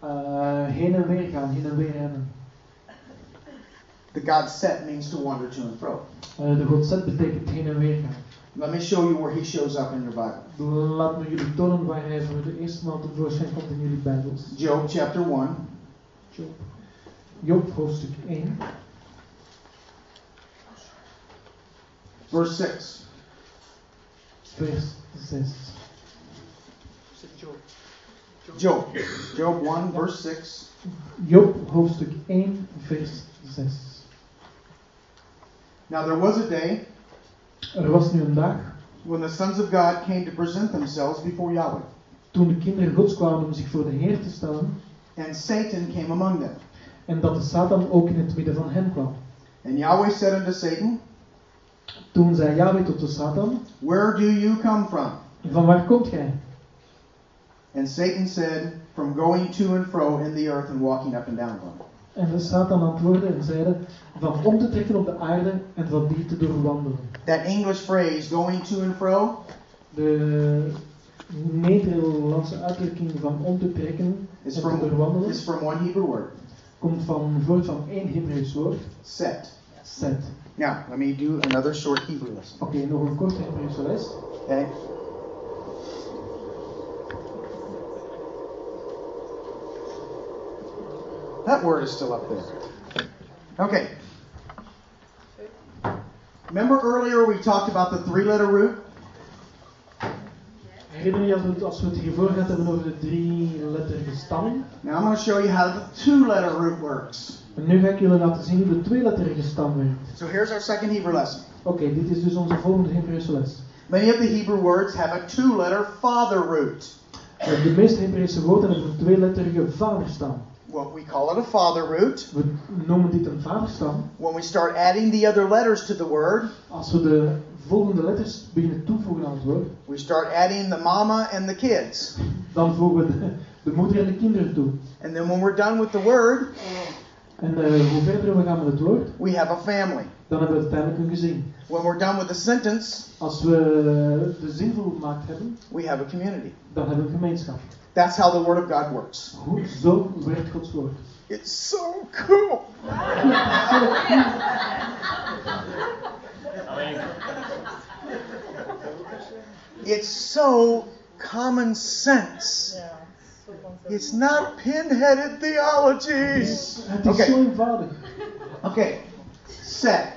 eh, heen en weer gaan, heen en weer rennen. The god Set means to wander to and fro. Uh, de god Set betekent heen en weer gaan. Let me show you where he shows up in your Bible. Laat me jullie tonen waar hij voor de eerste maal tevoorschijn komt in jullie Bijbels. Job chapter 1, Job. Job hoofdstuk 1, verse 6. vers 6. Job. Job 1, verse 6. Job hoofdstuk 1, vers 6. Now there was a day was nu een dag when the sons of God came to present themselves before Yahweh. Toen de kinderen Gods kwamen om zich voor de Heer te stellen, And Satan came among them. en dat de Satan ook in het midden van hen kwam. And Yahweh said unto Satan, Toen zei Yahweh tot de Satan, Where do you come from? van waar komt gij? And Satan said, From going to and fro in the earth and walking up and down on it. En Satan antwoordde en zeide, van om te trekken op de aarde en van die te doorwandelen. That English phrase, going to and fro, De Nederlandse uitdrukking van om te trekken is en te from, doorwandelen is from one Hebrew word, komt van voort van één Hebreeuws woord, set. set. Now, let me do another short Hebrew lesson. Oké, nog een korte Hebreeuwse les. Okay? That word is still up there. Okay. Remember earlier we talked about the three letter root? Herinner je als we, het- als we het hiervoor gehad hebben over de drie letterige stam? Now I'm going to show you how the two letter root works. En nu ga ik jullie laten zien hoe de tweeletterige stam werkt. So here's our second Hebrew lesson. Oké, dit is dus onze volgende Hebreeuwse les. Many of the Hebrew words have a two letter father root. De meeste Hebreeuwse woorden hebben een tweeletterige vaderstam. Well, we call it a father root. We noemen dit een vaderstam. When we start adding the other letters to the word, Als we de volgende letters beginnen toevoegen aan het woord, we start adding the mama and the kids. dan voegen we de, de moeder en de kinderen toe. And then when we're done with the word, En eh, hoe verder we gaan met het woord, we have a family. dan hebben we uiteindelijk een gezin. When we're done with the sentence, Als we de zin volmaakt hebben, we have a community. dan hebben we een gemeenschap. That's how the Word of God works. Zo werkt Gods woord. It's so cool. It's so common sense. Yeah. So concept. It's not pinheaded theologies. theology. Het is Oké. zo eenvoudig. Okay, set.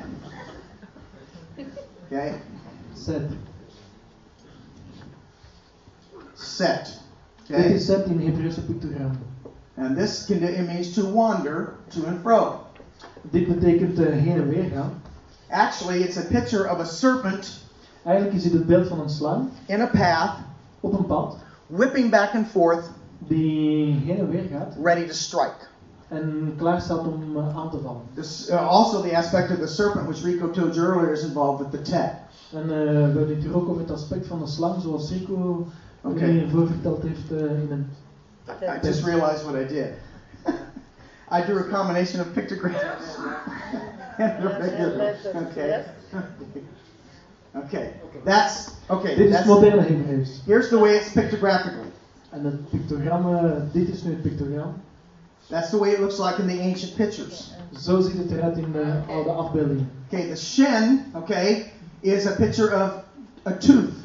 Okay, Set. set. Okay, is zet in Hebreeuwse pictogram. and this can it means to wander to and fro. Dit betekent eh, heen en weer gaan. Actually, it's a picture of a serpent Eigenlijk is dit het beeld van een slang in a path, op een pad whipping back and forth, die heen en weer gaat ready to strike. en klaar staat om eh, aan te vallen. This, uh, also, the aspect of the serpent, which Rico told you earlier, is involved with the tet. En eh, we hebben dit hier ook over het aspect van de slang, zoals Rico Oké. hiervoor verteld heeft eh, in een I just realized what I did. I drew a combination of pictograms and letters, Okay. Okay. That's okay. Dit is Hebreeuws. here's the way it's pictographically. En het pictogram, eh, dit is nu het pictogram. That's the way it looks like in the ancient pictures. Zo ziet het eruit in de oude afbeeldingen. Okay. The shin, okay, is a picture of a tooth.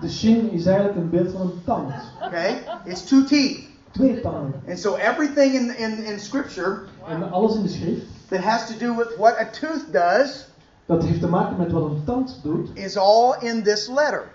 De shin is eigenlijk een beeld van een tand. Okay. It's two teeth. Twee tanden. And so everything in, in, in Scripture En alles in de schrift, that has to do with what a tooth does dat heeft te maken met wat een tand doet, is all in this letter.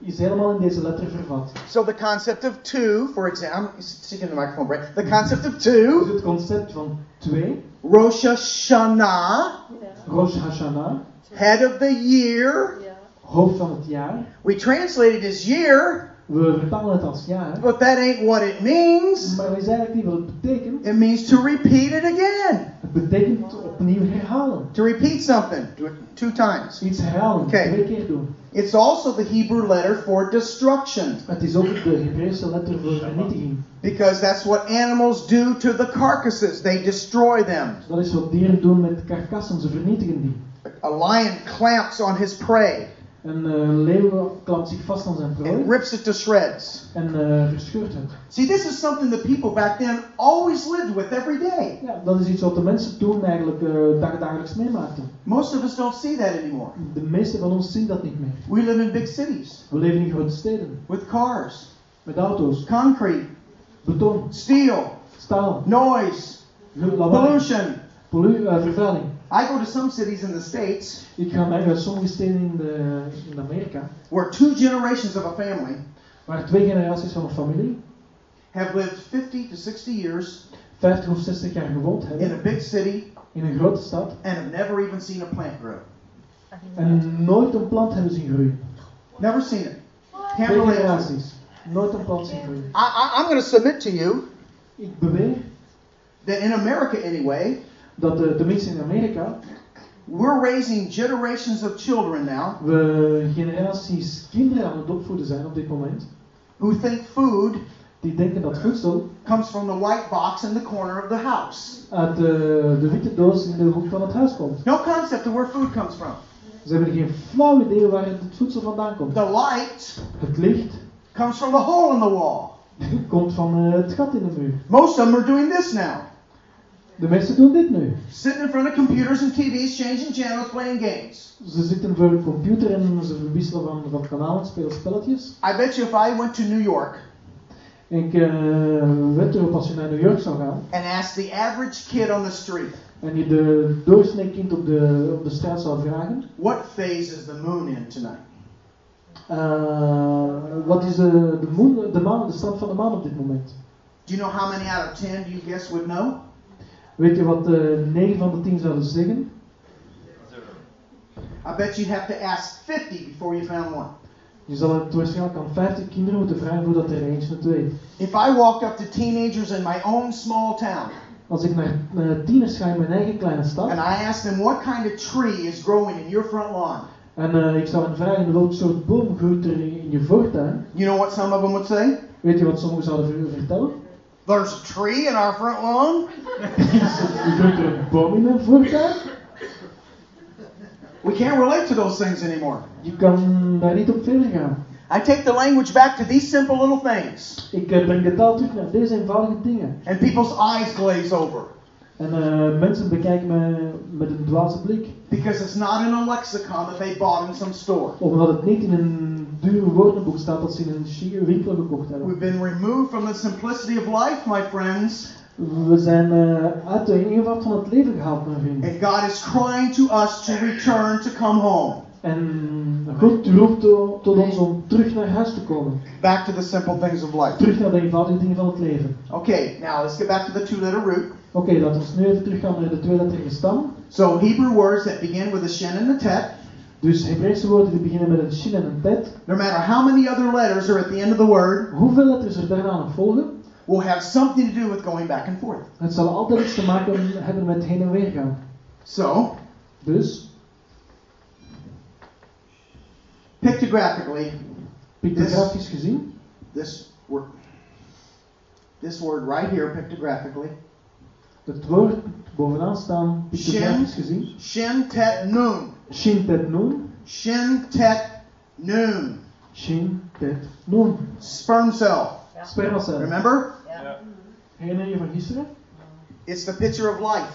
is helemaal in deze letter vervat. So the concept of two, for example, sticking the microphone break. The concept of Dus two, het concept van twee, Rosh Hashanah, Yeah. Rosh Hashanah, head of the year. Yeah. Hoofd van het jaar. We translate it as year, We vertalen het als jaar, but that ain't what it means. maar dat is eigenlijk niet wat het betekent. It means to repeat it again. Het betekent opnieuw herhalen. To repeat something, do it two times. Iets herhalen, Oké. twee keer doen. It's also the Hebrew letter for destruction, Het is ook de Hebreeuwse letter voor vernietiging. because that's what animals do to the carcasses. They destroy them. Dat is wat dieren doen met karkassen, ze vernietigen die. A lion clamps on his prey Een eh, leeuw klampt zich vast aan zijn and prooi rips it to shreds. en eh, verscheurt het. See, this is something the people back then always lived with every day. Ja, dat is iets wat de mensen toen eigenlijk eh, dag- dagelijks meemaakten. Most of us don't see that anymore. De meeste van ons zien dat niet meer. We live in big cities We leven in grote steden, with cars, met auto's, concrete, beton, steel, staal, noise, pollution. pollu- eh, vervuiling. I go to some cities in the States Ik ga naar sommige steden in, de, in Amerika, where two generations of a family waar twee generaties van een familie have lived 50 to 60 years 50 of 60 jaar gewoond in a big city in een grote stad and have never even seen a plant grow. en nooit een plant hebben zien groeien. Never seen it. Can't Twee relate to it. generaties. Nooit een pad zien groeien. I, I, I'm going to submit to you Ik beweer that in America, anyway, dat de, tenminste in Amerika we're raising generations of children now we generaties kinderen aan het opvoeden zijn op dit moment. who think food Die denken dat voedsel comes from the white box in the corner of the house. uit de, de witte doos in de hoek van het huis komt. No concept of where food comes from. Ze hebben geen flauw idee waar het voedsel vandaan komt. The light Het licht comes from the hole in the wall. komt van eh, het gat in de muur. Most of them are doing this now. De mensen doen dit nu. Sitting in front of computers and TVs, changing channels, playing games. Ze zitten voor een computer en ze verwisselen van, van kanalen, spelen spelletjes. I bet you if I went to New York Ik uh, weet erop als je naar New York zou gaan and asked the average kid on the street, en je de doorsnee kind op de, op de straat zou vragen. what phase is the moon in tonight? eh, wat is de, de, moon, de, maan, de stand van de maan op dit moment? Do you know how many out of 10 do you guess would know? Weet je wat uh, 9 van de 10 zouden zeggen? I bet you'd have to ask 50 before you found one. Je zal het waarschijnlijk aan 50 kinderen moeten vragen voordat er eentje het weet. If I walked up to teenagers in my own small town Als ik naar uh, tieners ga in mijn eigen kleine stad and I asked them what kind of tree is growing in your front lawn, en uh, ik zou hen vragen welk soort boom groeit er in je voortuin, you know what some of them would say? weet je wat sommigen zouden ver- vertellen? There's a tree in our front lawn. Groeit er een boom in mijn voortuin? We can't relate to those things anymore. Je kan daar niet op verder gaan. I take the language back to these simple little things, Ik uh, breng de taal terug naar deze eenvoudige dingen. and people's eyes glaze over En uh, mensen bekijken me met een dwaze blik. because it's not in a lexicon that they bought in some store. Omdat het niet in een dure woordenboek staat dat ze in een chique winkel gekocht hebben. We've been removed from the simplicity of life, my friends, We zijn uh, uit de eenvoud van het leven gehaald, mijn vrienden. and God is crying to us to return to come home. En God roept to- tot ons om terug naar huis te komen. Back to the simple things of life. Terug naar de eenvoudige dingen van het leven. Okay, now let's get back to the two letter root. Oké, laten we nu even teruggaan naar de tweeletterige stam. So, Hebrew words that begin with a shin and a tet, Dus Hebreeuwse woorden die beginnen met een shin en een tet. no matter how many other letters are at the end of the word, Hoeveel letters er daarna nog volgen? will have something to do with going back and forth. Het zal altijd iets te maken hebben met heen en weer gaan. So, Dus, pictographically, pictografisch gezien, this word, this word right here, pictographically, het woord bovenaan staan, pictografisch gezien, shin tet nun, shin tet nun, shin tet nun, shin tet nun. sperm cell. Spermacel. Remember, Ja. Herinner je van gisteren? it's the picture of life.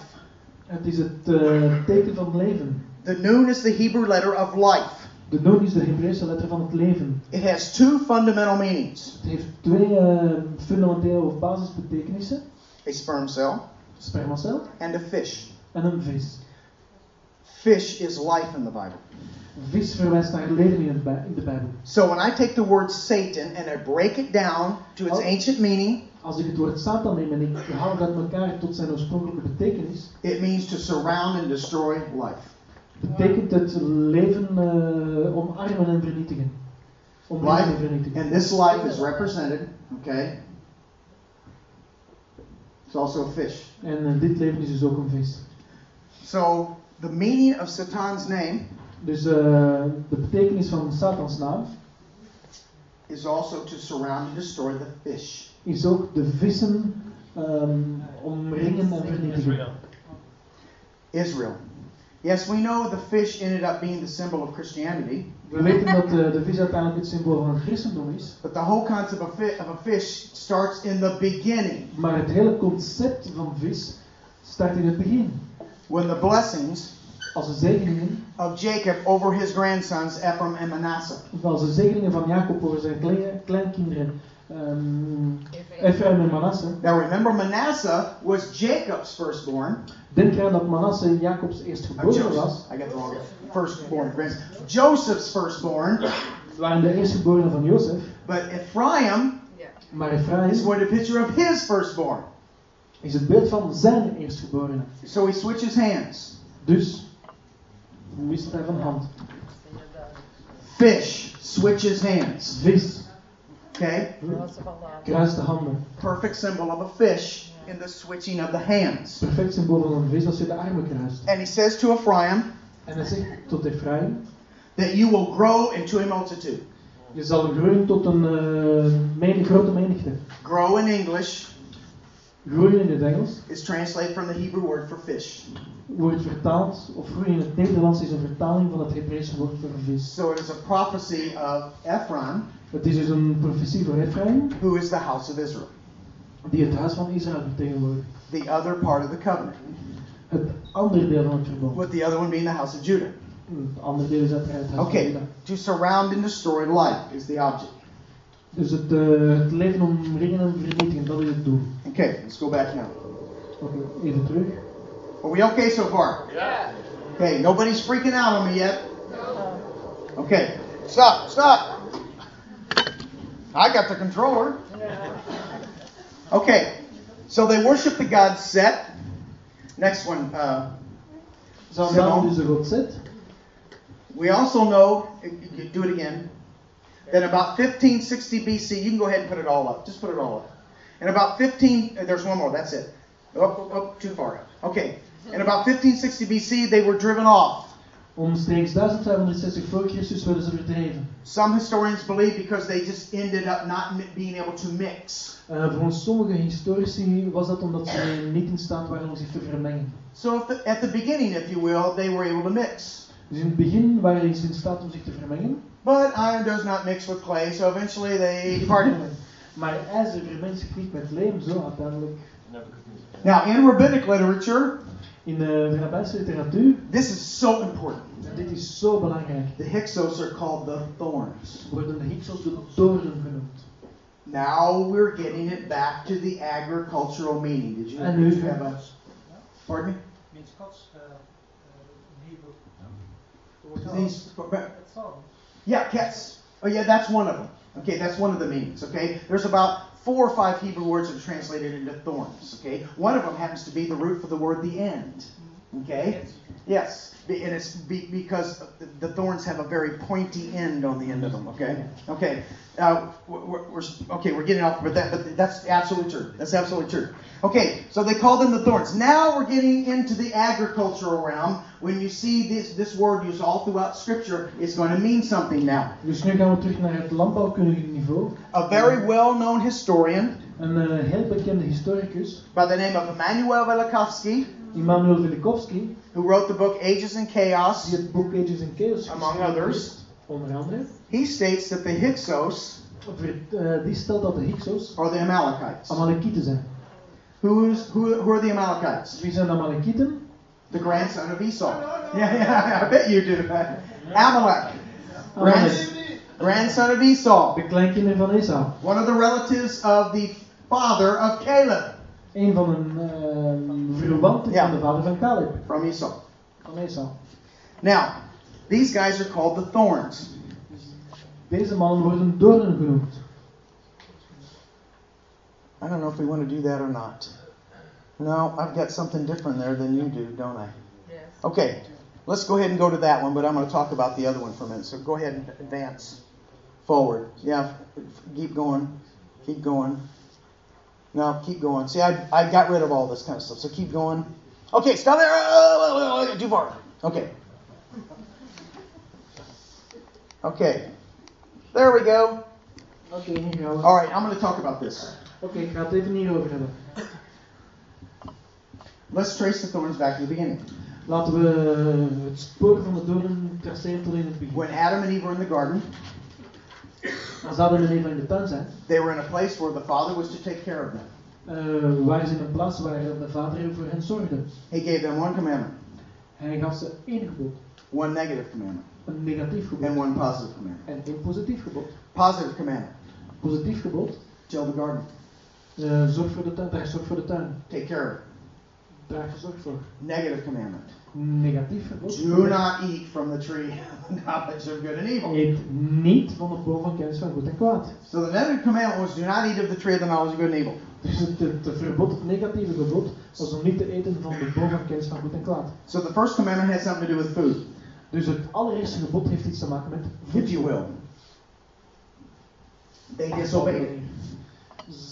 Het is het eh, teken van het leven. The nun is the Hebrew letter of life. De nun is de Hebreeuwse letter van het leven. It has two fundamental meanings: Het heeft twee eh, fundamentele of basisbetekenissen. a sperm cell Spermacel and a fish. en een vis. Fish is life in the Bible. Vis verwijst naar leven in, de Bijbel. So when I take the word Satan and I break it down to its ancient meaning, Als ik het woord Satan neem en ik haal uit elkaar tot zijn oorspronkelijke betekenis, it means to surround and destroy life. betekent het leven eh, omarmen en vernietigen. En Life, vernietigen. and this life is represented, okay? It's also a fish. En eh, dit leven is dus ook een vis. So the meaning of Satan's name Dus eh, de betekenis van Satans naam is also to surround and destroy the fish. is ook de vissen ehm, omringen en vernietigen. Israel. Israel. Yes, we know the fish ended up being the symbol of Christianity, We weten dat eh, de vis uiteindelijk het symbool van het christendom is. but the whole concept of, fi- of a fish starts in the beginning Maar het hele concept van vis start in het begin. when the blessings Als de zegeningen, of Jacob over his grandsons Ephraim and Manasseh. als de zegeningen van Jacob over zijn kleine, kleinkinderen Ephraim en Manasse. Now remember, Manasseh was Jacob's firstborn. Denk eraan dat Manasse Jacobs Uh, eerstgeboren Joseph, was. I got the wrong firstborn grandson. Joseph's firstborn, Het waren de eerstgeborenen van Jozef. but Ephraim Ja. Maar Ephraim is what a picture of his firstborn. is het beeld van zijn eerstgeborene. So he switches hands. Dus wisselt hij van hand. Fish switches hands. Vis Okay? Lots of de handen. Perfect symbol of a fish in the switching of the hands. Perfect symbool van een vis als je de armen kruist. And he says to Ephraim En hij zegt tot Ephraim, that you will grow into a multitude. je zal groeien tot een men- grote menigte. Grow in English Groeien in het Engels is translated from the Hebrew word for fish. wordt vertaald, of groeien in het Nederlands is een vertaling van het Hebreeuwse woord voor vis. So it is a prophecy of Ephraim, Het is dus een profetie voor Ephraim, who is the house of Israel, die het huis van Israël vertegenwoordigt. the other part of the covenant, Het andere deel van het verbond. with the other one being the house of Judah. Het andere deel is uiteraard het huis van Okay, Juda. to surround and destroy life is the object. Dus het, eh, het leven omringen en vernietigen, dat is het doel. Okay, let's go back now. Oké, even terug. Are we okay so far? Yeah. Okay, nobody's freaking out on me yet. Oh. Okay, stop, stop. I got the controller. Okay, so they worship the god Set. Next one, uh, Ze Simon. aanbidden god Zet. we also know, you do it again, that about 1560 BC, you can go ahead and put it all up. Just put it all up. In about 15, uh, there's one more, that's it. Oh, oh, oh, too far. Okay, in about 1560 BC, they were driven off. Omstreeks 1560 voor Christus werden ze verdreven. Some historians believe because they just ended up not being able to mix. Volgens sommige historici was dat omdat ze niet in staat waren om zich te vermengen. So if the, at the beginning, if you will, they were able to mix. Dus in het begin waren ze in staat om zich te vermengen. But iron does not mix with clay, so eventually they departed. Maar ijzer vermengt zich niet met leem, zo uiteindelijk. Now, in rabbinic literature, In de rabbijnse literatuur, this is so important. dit is zo belangrijk, The Hyksos are called the thorns. worden de Hyksos de doornen genoemd. Now we're getting it back to the agricultural meaning. Did you, did you have a. Pardon me? means Scots uh, uh, in Hebrew. These, yeah, cats. Oh, yeah, that's one of them. Okay, that's one of the meanings. Okay, there's about four or five Hebrew words that are translated into thorns. Okay, one of them happens to be the root for the word the end. Okay, yes, and it's be, because the, the thorns have a very pointy end on the end of them. Okay, okay, uh, we're, we're, okay, we're getting off, but that, but that's absolutely true. That's absolutely true. Okay, so they call them the thorns. Now we're getting into the agricultural realm. When you see this this word used all throughout Scripture, it's going to mean something now. Dus nu gaan we terug naar het landbouwkundige niveau. A very well-known historian Een eh, heel bekende historicus, by the name of Immanuel Velikovsky, Immanuel Velikovsky, who wrote the book Ages and die Chaos, het boek Ages and Chaos Among others. onder andere, he states that the Hyksos eh, die stelt dat de Hyksos are the Amalekites. Amalekieten zijn. Who's, who, who are the Amalekites? Wie zijn de Amalekieten? The grandson of Esau. Yeah, yeah, I bet you do. Amalek, Amalek, grandson of Esau. de kleinkinderen van Esau. One of the relatives of the father of Caleb Een van een uh, verwanten Ja. van de vader van Caleb, from Esau. van Esau. Now, these guys are called the thorns. Deze mannen worden doornen genoemd. I don't know if we want to do that or not. No, I've got something different there than you do, don't I? Yes. Okay, let's go ahead and go to that one, but I'm going to talk about the other one for a minute. So go ahead and advance forward. Yeah, keep going. Keep going. No, keep going. See, I, I got rid of all this kind of stuff, so keep going. Okay, stop there. Oh, Too far. Okay. Okay. There we go. Oké, hier gaan we. All right, I'm going to talk about this. Okay, ik ga het even hierover hebben. Let's trace the thorns back to the beginning. Laten we het spoor van de doornen traceren tot in het begin. When Adam and Eve were in the garden, Als Adam en Eva in de tuin zijn, they were in a place where the Father was to take care of them. eh, waren ze in een plaats waar de vader voor hen zorgde. He gave them one commandment, Hij gaf ze één gebod, one negative commandment, een negatief gebod and one positive commandment. en één positief gebod. Positive commandment, Positief gebod, till the garden, eh, zorg voor de tuin, zorg voor de tuin. take care of it. Voor. Negative commandment, Negatief gebod. do not eat from the tree of knowledge of good and evil. Eet niet van de boom van kennis van goed en kwaad. So the negative commandment was do not eat of the tree of the knowledge of good and evil. Dus het, het, het verbod, het negatieve gebod, was om niet te eten van de boom van kennis van goed en kwaad. So the first commandment had something to do with food. Dus het allereerste gebod heeft iets te maken met if you will. They disobeyed,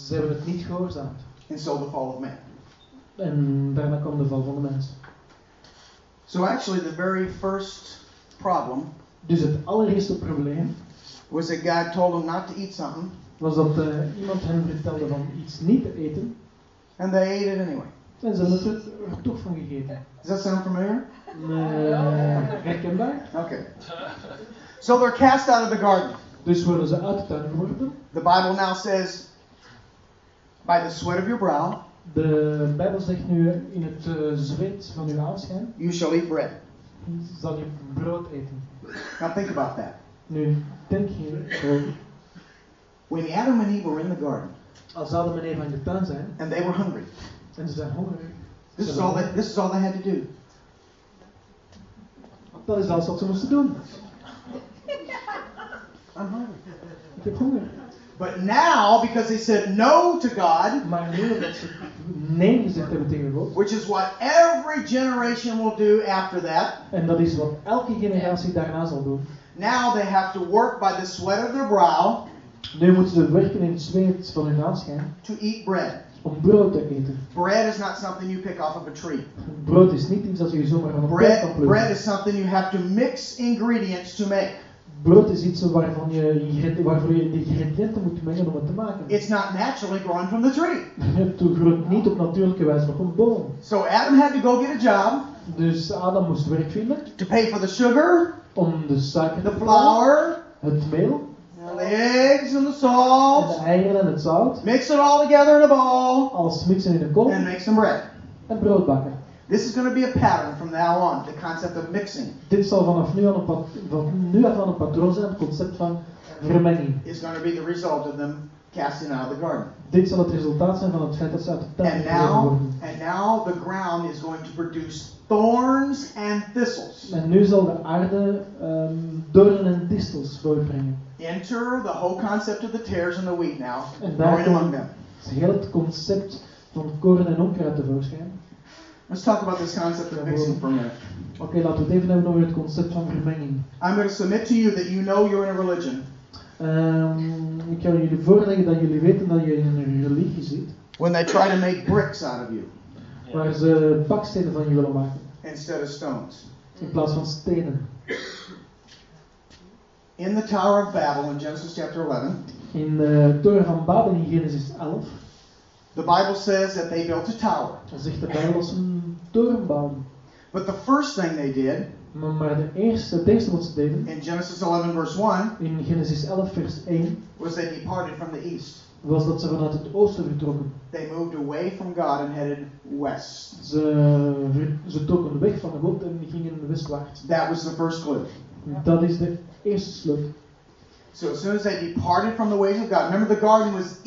Ze hebben het niet gehoorzaamd. and so the fall of man. En daarna kwam de val van de mens. So actually, the very first problem Dus het allereerste probleem was that God told them not to eat something, was dat eh, iemand hen vertelde van iets niet te eten. and they ate it anyway. En ze hebben er, er toch van gegeten. Does that sound familiar? Eh, herkenbaar. Okay. So they're cast out of the garden. Dus worden ze uit de tuin geworpen. The Bible now says, by the sweat of your brow, De Bijbel zegt nu in het eh, zweet van uw aanschijn you shall eat bread. zal je brood eten. Now think about that. Nu, denk. When Adam and Eve were in the garden, Als Adam en Eva in de tuin zijn and they were hungry, en ze zijn hongerig. this is all they, this is all they had to do. Dat is alles wat ze moesten doen. I'm hungry. Ik heb honger. But now, because they said no to God, Maar nu omdat ze nee gezegd hebben tegen God. which is what every generation will do after that, En dat is wat elke generatie daarna zal doen. now they have to work by the sweat of their brow Nu moeten ze werken in het zweet van hun aanschijn to eat bread. om brood te eten. Bread is not something you pick off of a tree. Brood is niet iets dat je zomaar van een plant kan plukken. bread is something you have to mix ingredients to make. Brood is iets waarvan je, waarvoor je de ingrediënten moet mengen om het te maken. It's not naturally growing from the tree. Het groeit niet op natuurlijke wijze op een boom. So Adam had to go get a job Dus Adam moest werk vinden to pay for the sugar, om de suiker the flour, het meel, the eggs and the en de salt. eieren en het zout. Mix it all together in a bowl Alles mixen in een kom and make some bread. en brood bakken. This is going to be a pattern from now on, the concept of mixing Dit zal vanaf nu, aan een pat- van nu af aan een patroon zijn, het concept van vermenging. is going to be the result of them casting out of the garden. Dit zal het resultaat zijn van het feit dat ze uit de tuin now, worden. and now the ground is going to produce thorns and thistles. En nu zal de aarde ehm doornen en distels voortbrengen. Enter the whole concept of the tares and the wheat now, En daar among komt them. het heel het concept van koren en onkruid tevoorschijn. Let's talk about this concept of mixing for a minute. Oké, laten we het even hebben over het concept van vermenging. I'm going to submit to you that you know you're in a religion Ehm, ik ga jullie voorleggen dat jullie weten dat je in een religie zit, when they try to make bricks out of you waar ze bakstenen van je willen maken, instead of stones. in plaats van stenen. In the Tower of Babel in Genesis chapter 11, In de toren van Babel in Genesis 11, the Bible says that they built a tower. dan zegt de Bijbel dat ze een toren bouwen. But the first thing they did Maar, de eerste, het eerste wat ze deden, in Genesis 11, verse 1, in Genesis 11 vers 1, was they departed from the east. was dat ze vanuit het oosten vertrokken. They moved away from God and headed west. Ze, ze trokken weg van God en gingen westwaarts. That was the first clue. Dat is de eerste sleutel. So as soon as they departed from the ways of God, remember the garden was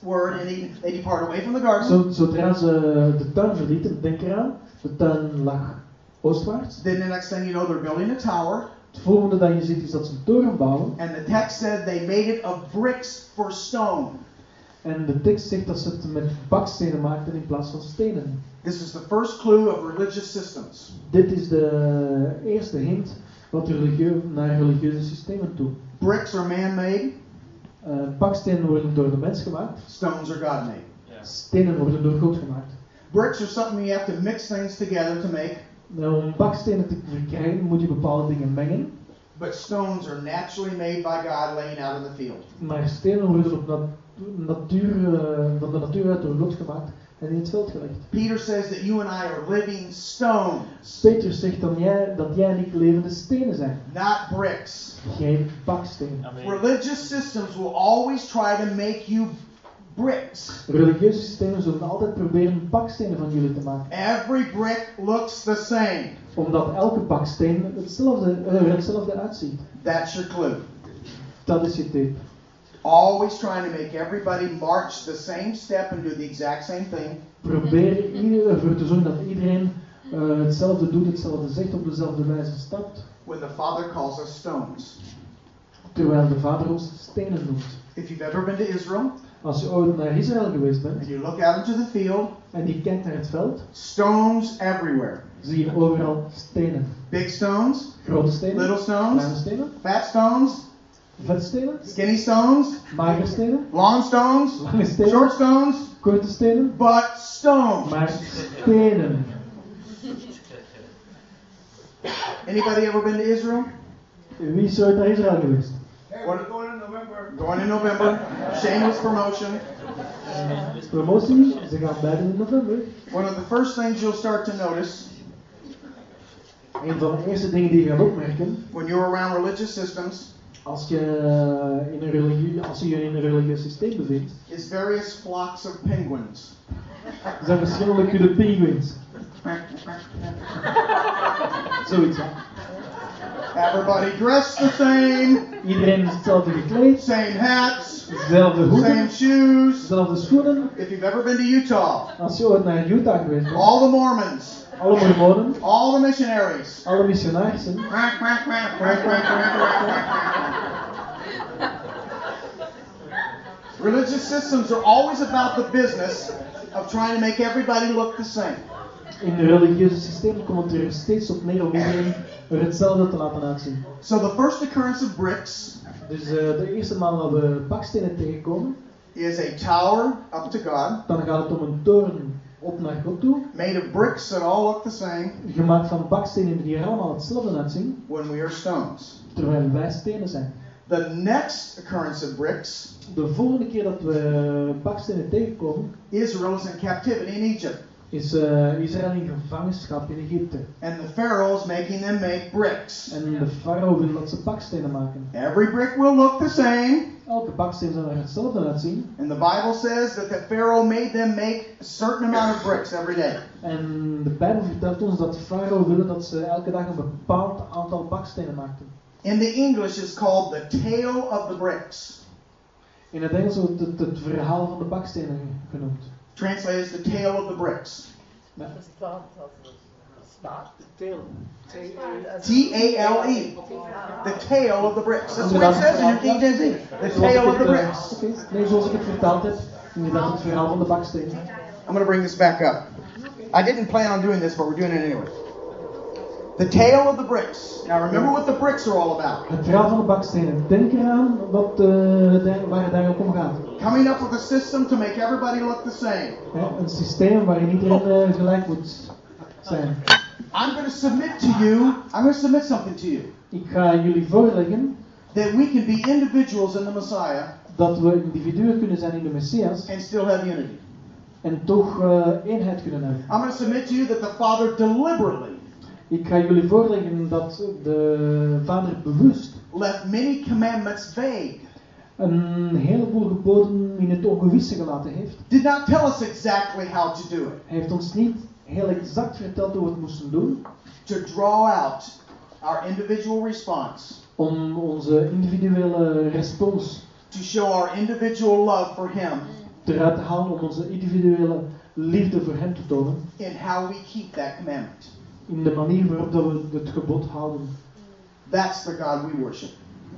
eastward, and he, they departed away from the garden. Zo, zodra ze de tuin verlieten, denk eraan, de tuin lag oostwaarts. Then the next thing you know, they're building a tower, Het volgende dat je ziet is dat ze een toren bouwen. and the text said they made it of bricks for stone. En de tekst zegt dat ze het met bakstenen maakten in plaats van stenen. This is the first clue of religious systems. Dit is de eerste hint wat religie naar religieuze systemen toe. Bricks are man-made, Eh, bakstenen worden door de mens gemaakt, stones are God-made. Ja. stenen worden door God gemaakt. Bricks are something you have to mix things together to make, Nou, om bakstenen te verkrijgen moet je bepaalde dingen mengen, but stones are naturally made by God laying out in the field. maar stenen worden op nat- natuur, eh, van de natuur uit door God gemaakt en in het veld gelegd. Peter says that you and I are living stones, Petrus zegt dan jij, dat jij en ik levende stenen zijn, not bricks. geen bakstenen. Religious systems will always try to make you bricks. Religieuze systemen zullen altijd proberen bakstenen van jullie te maken. Every brick looks the same. Omdat elke baksteen hetzelfde, er hetzelfde uitziet. That's your clue. Dat is je tip. Always trying to make everybody march the same step and do the exact same thing. Probeer ervoor te zorgen dat iedereen eh, hetzelfde doet, hetzelfde zegt, op dezelfde wijze stapt. when the Father calls us stones. Terwijl de Vader ons stenen noemt. If you've ever been to Israel, Als je ooit naar Israël geweest bent and you look out into the field, en je kijkt naar het veld, stones everywhere. zie je overal stenen. Big stones, Grote stenen, little stones. kleine stenen, fat stones, vetstenen, skinny stones, magere stenen, long stones, lange stenen, short stones, korte stenen, but stones. maar stenen. Anybody ever been to Israel? Wie is er ooit naar Israël geweest? What- Going in November. Shameless promotion. Promotie, ze gaan beide in november. One of the first things you'll start to notice Een van de eerste dingen die je gaat opmerken, when you're around religious systems als je, eh, in een religie, als je je in een religieus systeem bevindt, is various flocks of penguins. zijn verschillende kudde pinguïns. Zoiets, hè. Everybody dressed the same, Iedereen is hetzelfde gekleed, same hats, dezelfde hoeden. same shoes. dezelfde schoenen. If you've ever been to Utah, Als je ooit naar Utah geweest bent, all the Mormons, alle mormonen, all the missionaries. alle missionarissen, Religious systems are always about the business of trying to make everybody look the same. in de religieuze systemen komt het er steeds op neer om iedereen er hetzelfde te laten uitzien. So the first occurrence of bricks Dus eh, de eerste maal dat we bakstenen tegenkomen, is a tower up to God, dan gaat het om een toren op naar God toe, made of bricks that all look the same gemaakt van bakstenen die er allemaal hetzelfde uitzien, when we are stones. terwijl wij stenen zijn. The next occurrence of bricks, De volgende keer dat we bakstenen tegenkomen, Israel is in captivity in Egypt, is eh, Israël in gevangenschap in Egypte. and the Pharaoh is making them make bricks. En de farao wil dat ze bakstenen maken. Every brick will look the same, Elke baksteen zal er hetzelfde uitzien. and the Bible says that the Pharaoh made them make a certain amount of bricks every day. En de Bijbel vertelt ons dat de farao wilde dat ze elke dag een bepaald aantal bakstenen maakten. In the English, it's called the tale of the bricks. In het Engels wordt het het verhaal van de bakstenen genoemd. Translated as the tale of the bricks. De staat als het. T A L E. The tale of the bricks. That's what it says in your King James. The tale of the bricks. Nee, zoals ik het vertaald heb, inderdaad het verhaal van de bakstenen. I'm going to bring this back up. I didn't plan on doing this, but we're doing it anyway. The tale of the bricks. Now remember what the bricks are all about. Het verhaal van de bakstenen. Denk eraan wat, daar- waar het eigenlijk om gaat. Coming up with a system to make everybody look the same. Hè, Een systeem waarin iedereen eh, gelijk moet zijn. I'm going to submit to you, I'm going to submit something to you. Ik ga jullie voorleggen That we can be individuals in the Messiah dat we individuen kunnen zijn in de Messias and still have unity. en toch eh, eenheid kunnen hebben. I'm going to submit to you that the Father deliberately Ik ga jullie voorleggen dat de Vader bewust left many commandments vague. een heleboel geboden in het ongewisse gelaten heeft. Did not tell us exactly how to do it. Hij heeft ons niet heel exact verteld hoe we het moesten doen To draw out our individual response. om onze individuele respons To show our individual love for Him eruit te halen, om onze individuele liefde voor Hem te tonen. in how we keep that commandment. In de manier waarop dat we het gebod houden. That's the God we worship.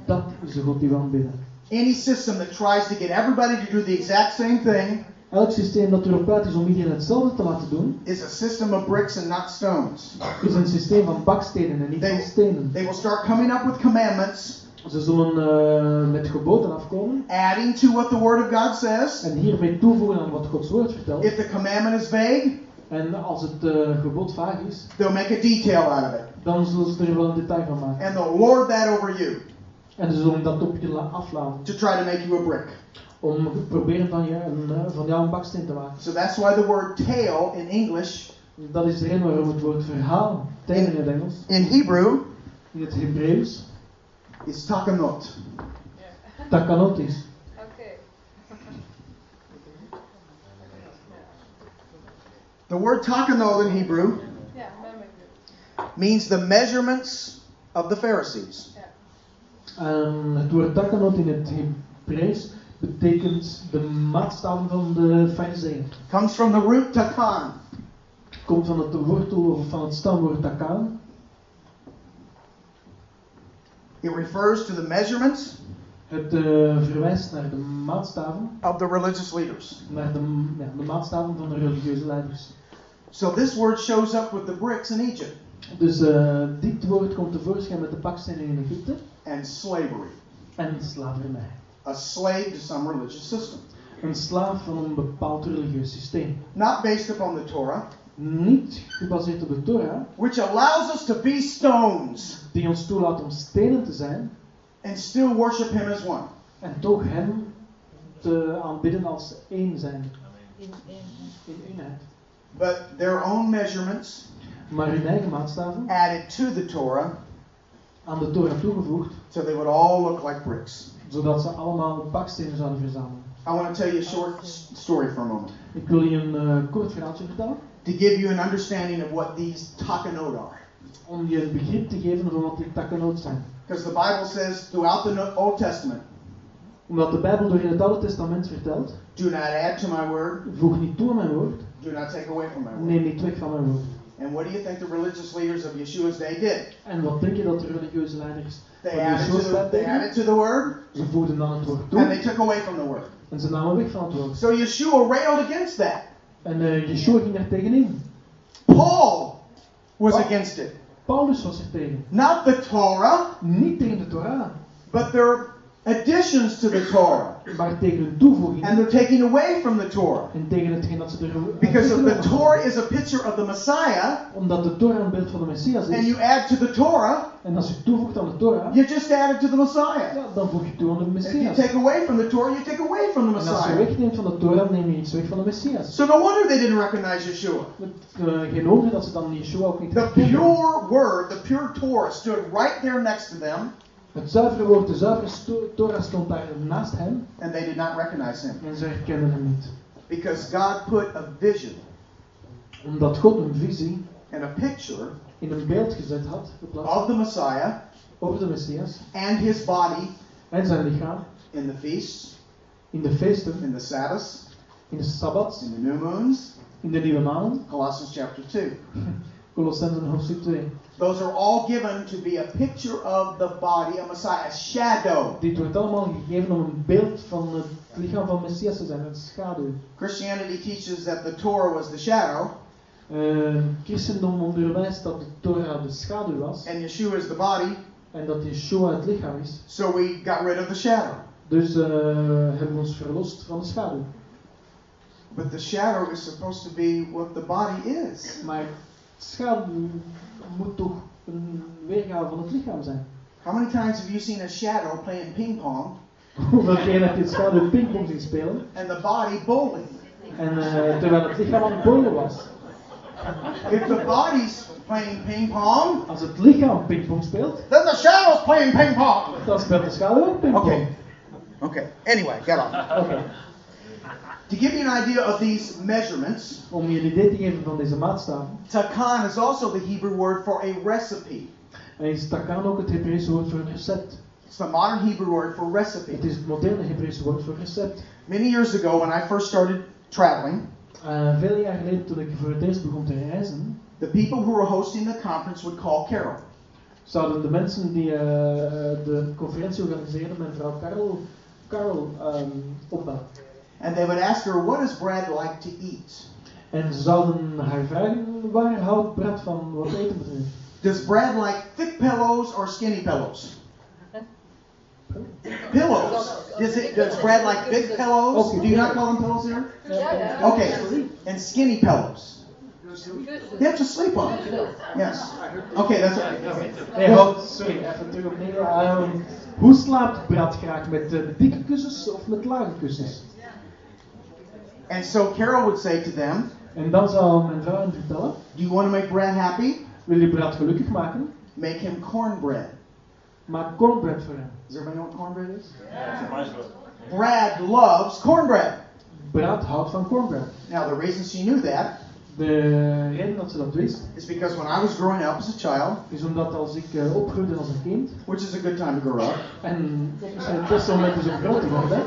Dat is de God die we aanbidden. Any system that tries to get everybody to do the exact same thing Elk systeem dat erop uit is om iedereen hetzelfde te laten doen, is a system of bricks and not stones. is een systeem van bakstenen en niet van stenen. They will start coming up with commandments, Ze zullen eh, met geboden afkomen adding to what the Word of God says. en hiermee toevoegen aan wat Gods woord vertelt. If the commandment is vague, En als het eh, gebod vaag is, they'll make a detail out of it. dan zullen ze er wel een detail van maken. And they'll lord that over you En ze zullen dat op je la- afladen. to try to make you a brick. Om proberen van, je een, eh, van jou een baksteen te maken. So that's why the word tale in English, Dat is de reden waarom het woord verhaal, tijden in het Engels, in Hebrew, in het Hebreeuws, is takanot. takanot is. The word takanot in Hebrew Ja, ben met je. means the measurements of the Pharisees. En het woord takanot in het Hebreeuws betekent de maatstaven van de fariseeën. Comes from the root takan. Komt van het wortel of van het stamwoord takaan. It refers to the measurements Het eh, verwijst naar de maatstaven, of the religious leaders. naar de, ja, de maatstaven van de religieuze leiders. So this word shows up with the bricks in Egypt Dus eh, dit woord komt tevoorschijn met de bakstenen in Egypte and slavery. en slavernij. A slave to some religious system. Een slaaf van een bepaald religieus systeem. Not based upon the Torah, Niet gebaseerd op de Torah, which allows us to be stones die ons toelaat om stenen te zijn and still worship Him as one. en toch hem te aanbidden als één zijn, In, in. in eenheid. But their own measurements Maar hun eigen maatstaven added to the Torah aan de Torah toegevoegd, so they would all look like bricks. zodat ze allemaal bakstenen zouden verzamelen. I want to tell you a short story for a moment Ik wil je een eh, kort verhaaltje vertellen, to give you an understanding of what these takanot are. om je een begrip te geven van wat die takkenoot zijn. Because the Bible says throughout the Old Testament, Omdat de Bijbel door in het Oude Testament vertelt, do not add to my word, voeg niet toe aan mijn woord, do not take away from my word. neem niet weg van mijn woord. And what do you think the religious leaders of Yeshua's day did? En wat denk je dat de religieuze leiders They van added Yeshua's to, tijd they added to the word Ze voegden aan het woord and they took away from the word. en ze namen weg van het woord. So Yeshua railed against that. En eh Yeshua ging daar tegenin. Paul was Paul- against it. Paulus was er tegen. Not the Torah, Niet tegen de Torah, but their additions to the Torah. maar tegen hun toevoeging And they're taking away from the Torah. en tegen hetgeen dat ze er Because of the Torah is a picture of the Messiah, Omdat de Torah een beeld van de Messias and you add to the Torah, En als je toevoegt aan de Torah, you just added to the Messiah. ja, dan voeg je toe aan de If you take away from the Torah, you take away from the En als je Messiah. wegneemt van de Torah, neem je iets weg van de Messias. So no wonder they didn't recognize Yeshua. Het, eh, geen wonder dat ze dan Yeshua ook niet The pure word, the pure Torah, stood right there next to them, Het zuivere woord, de zuivere Torah stond daar naast hem and they did not recognize him. en ze herkenden hem niet. Because God put a vision Omdat God een visie and a picture in een beeld gezet had, geplaatst, of the Messiah over de Messias and his body en zijn lichaam in the feasts, in de feesten, in the Sabbaths, in de Sabbats, in the new moons, in de nieuwe maanden, Colossians chapter 2. Colossensen hoofdstuk 2. Those are all given to be a picture of the body of Messiah, a shadow. Dit wordt allemaal gegeven om een beeld van het lichaam van Messias te zijn, een schaduw. Christianity teaches that the Torah was the shadow Eh, christendom onderwijst dat de Torah de schaduw was and Yeshua is the body, en dat Yeshua het lichaam is. so we got rid of the shadow. Dus eh, hebben we ons verlost van de schaduw. But the shadow is supposed to be what the body is. Maar schaduw moet toch een weergave van het lichaam zijn. How many times have you seen a shadow playing ping pong Hoeveel keer heb je het schaduw pingpong zien spelen and the body bowling? en eh, terwijl het lichaam aan het bowlen was. If the body's playing ping pong, Als het lichaam pingpong speelt, then the shadow's playing ping pong. dan speelt de schaduw ook pingpong. Okay. Okay. Anyway, get on. Oké. To give you an idea of these measurements, Om je een idee te geven van deze maatstaven, takan is also the Hebrew word for a recipe. en is takan ook het Hebreeuwse woord voor een recept. It's the modern Hebrew word for Het recipe. is het moderne Hebreeuwse woord voor recept. Many years ago, when I first started traveling, Eh, vele jaar geleden, toen ik voor het eerst begon te reizen, the people who were hosting the conference would call Carol. zouden de mensen die eh, de conferentie organiseerden, mijn vrouw Carol, Carol ehm, opbellen. And they would ask her, What does Brad like to eat? En ze zouden haar vragen, waar houdt Brad van wat eten betreft? Does Brad like thick pillows or skinny pillows? Pillows. Does it? Does Brad like big pillows? Do you not call them pillows here? Ja, ja. Okay. And skinny pillows. Kussen. You have to sleep on. Yes. Okay, that's okay. Nee, houd, sorry, even terug opnieuw. Ehm, hoe slaapt Brad graag? Met eh, dikke kussens of met lage kussens? And so Carol would say to them, En dan zou mijn vrouw hem vertellen, Do you want to make Brad happy? wil je Brad gelukkig maken? Make him cornbread. Maak cornbread voor hem. Does everybody know what cornbread is? Mine's good. Brad loves cornbread. Brad houdt van cornbread. Now, the reason she knew that De reden dat ze dat wist, is because when I was growing up as a child, is omdat als ik eh, opgroeide als een kind, which is a good time to grow up, en dat is het beste moment is om groot te worden,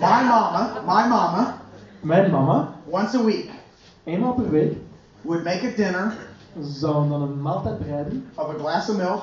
my mama, my mama, mijn mama, once a week, eenmaal per week, would make a dinner zou dan een maaltijd bereiden of a glass of milk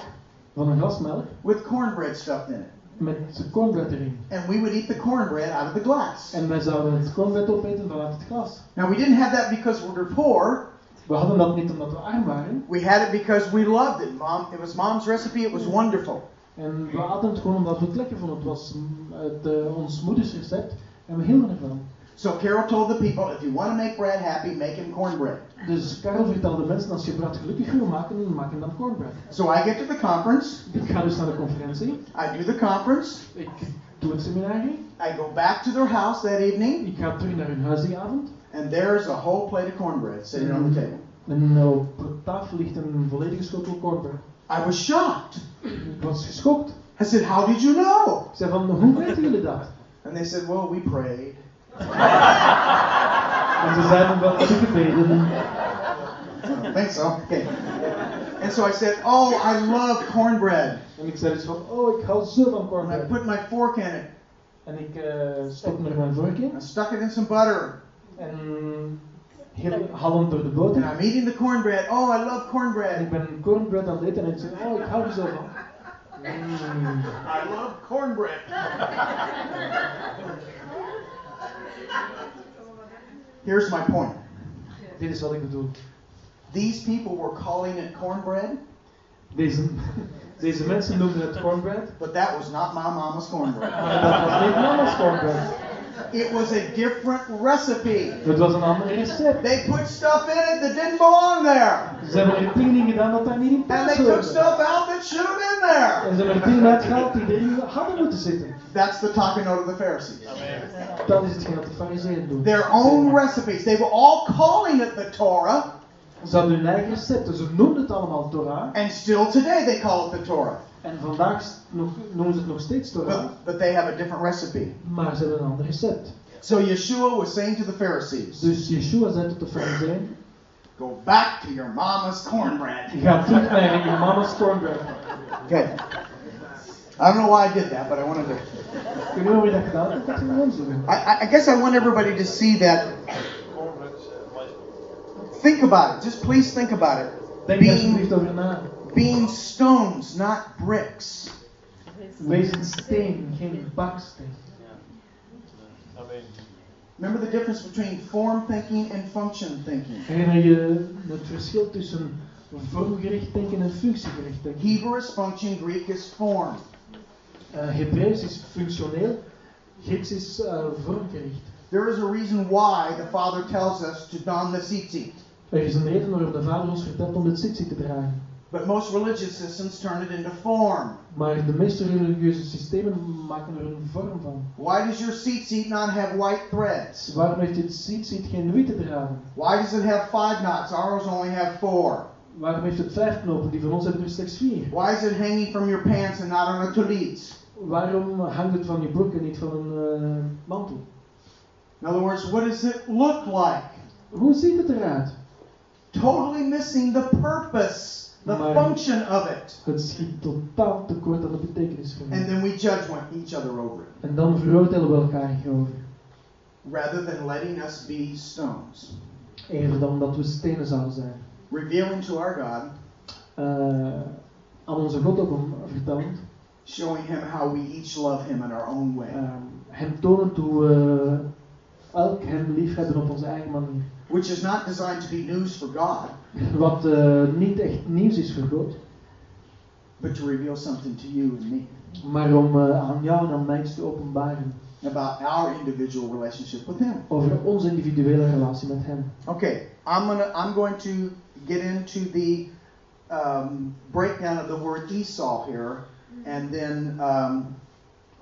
van een glas melk with cornbread stuffed in it. met cornbread erin. And we would eat the cornbread out of the glass. En wij zouden het cornbread opeten vanuit het glas. Now, we didn't have that because we were poor. We hadden dat niet omdat we arm waren. We had it because we loved it. Mom, it was mom's recipe. It was wonderful. En we hadden het gewoon omdat we het lekker vonden. Het was mm, het, eh, ons moeders recept en we hielden ervan. So Carol told the people, if you want to make Brad happy, make him cornbread. Dus Karel vertelde mensen, als je Brad gelukkig wil maken, maak hem dan cornbread. So I get to the conference. Ik ga dus naar de conferentie. I do the conference. Ik doe het seminarie. I go back to their house that evening, Ik ga terug naar hun huis die avond. and there's a whole plate of cornbread sitting on the table. En op tafel ligt een volledige schotel cornbread. I was shocked. Ik was geschokt. I said, How did you know? Ik zei van, hoe weten jullie dat? And they said, Well, we prayed. En ze zeiden wel, we gebeden. I think so. Okay. And so I said, Oh, I love cornbread. En ik zei dus van, oh, ik hou zo van And I put my fork in it. En ik eh stopte mijn vork in. I stuck it in some butter. En heel door de boter. And I'm eating the cornbread. Oh, I love En cornbread. ik ben cornbread aan het eten en ik zeg, oh, ik hou er zo van. Mm. I love cornbread. Here's my point. Dit is wat ik bedoel. These people were calling it cornbread, Deze, deze mensen noemden het cornbread, but that was not my mama's cornbread. maar dat was niet mama's cornbread. It was a different recipe. Het was een ander recept. They put stuff in it that didn't belong there. Ze hebben er dingen in gedaan dat daar niet in And they took stuff out that should have been there. En ze hebben er dingen uitgehaald die erin hadden moeten zitten. That's the takanot of the Pharisees. Dat is hetgeen wat de fariseeën doen. Their own recipes. They were all calling it the Torah, Ze hadden hun eigen recepten. Ze noemden het allemaal Torah. and still today they call it the Torah. En vandaag nog, noemen ze het nog steeds Torah. But, but they have a different recipe. Maar ze hebben een ander recept. So Yeshua was saying to the Pharisees, Dus Yeshua zei tot de fariseeën. Go back to your mama's cornbread. Ga terug naar je mama's cornbread. Okay. I don't know why I did that, but I wanted to. Ik weet niet hoe je dat gedaan hebt. Dat is gewoon zo. I, I- guess I want everybody to see that. Cornbread is mais. Think about it. Just please think about it. Being, alsjeblieft over na. Being stones, not bricks. Steen, geen baksteen. Remember the difference between form thinking and function thinking. Herinner je het verschil tussen vormgericht denken en functiegericht denken? Hebrew is function, Greek is form. Uh, Hebreeuws is functioneel, Grieks is uh, vormgericht. There is a reason why the Father tells us to don the tzitzit. Er is een reden waarom de vader ons vertelt om tzitzit te dragen. But most religious systems turn it into form. Maar de meeste religieuze systemen maken er een vorm van. Why does your seat not have white threads? Waarom heeft dit ziet geen witte draden? Why does it have five knots? Ours only have four. Waarom heeft het vijf knopen? Die van ons hebben er slechts vier. Why is it hanging from your pants and not on a tallit? Waarom hangt het van je broek en niet van een eh, mantel? In other words, what does it look like? Hoe ziet het eruit? Totally missing the purpose, the Maar- function of it. Het schiet totaal tekort aan de betekenis van And het. then we judge one, each other over it, En dan veroordelen we elkaar hierover. rather than letting us be stones. Eerder dan dat we stenen zouden zijn. Revealing to our God, Eh, aan onze God op hem vertellend. showing Him how we each love Him in our own way. eh, hem tonend hoe we elk hem lief hebben op onze eigen manier. Which is not designed to be news for God, Wat eh, niet echt nieuws is voor God. but to reveal something to you and me Maar om eh, aan jou en aan mij te openbaren. about our individual relationship with Him. Over onze individuele relatie met hem. Okay, I'm gonna I'm going to get into the um, breakdown of the word Esau here, and then um,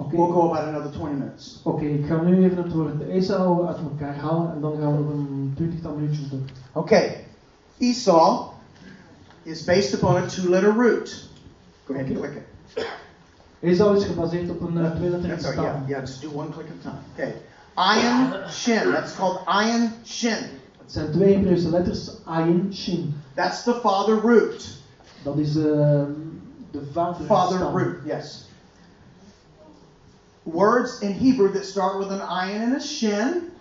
Oké, we'll go about another 20 minutes. Oké, ik ga nu even het woord Esau uit elkaar halen. En dan gaan we nog een twintigtal minuutjes doen. Okay, Esau is based upon a two-letter root. Go ahead and click it. Esau is gebaseerd op een uh, tweeletterige That's yeah, yeah. Just do one click at a time. Okay, Ayin Shin. That's called Ayin Shin. Het zijn twee Hebreeuwse letters, Ayin, Shin. That's the father root. Dat is eh, de vader Father root. Yes. Words in Hebrew that start with an ayin and a shin,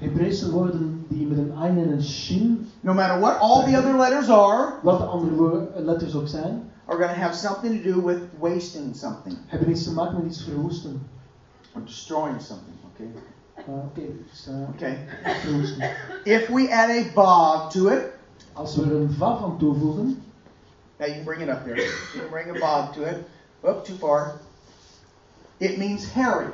Hebreeuwse woorden die met een Ayin en een Shin, no matter what all the other letters are, wat de andere letters ook zijn, are going to have something to do with wasting something hebben iets te maken met iets verwoesten. or destroying something. Okay. Uh, Oké, dus, eh, Okay. verwoesten. If we add a vav to it, Als we er een vav aan toevoegen, now you can bring it up there. You can bring a vav to it. Up too far. It means hairy.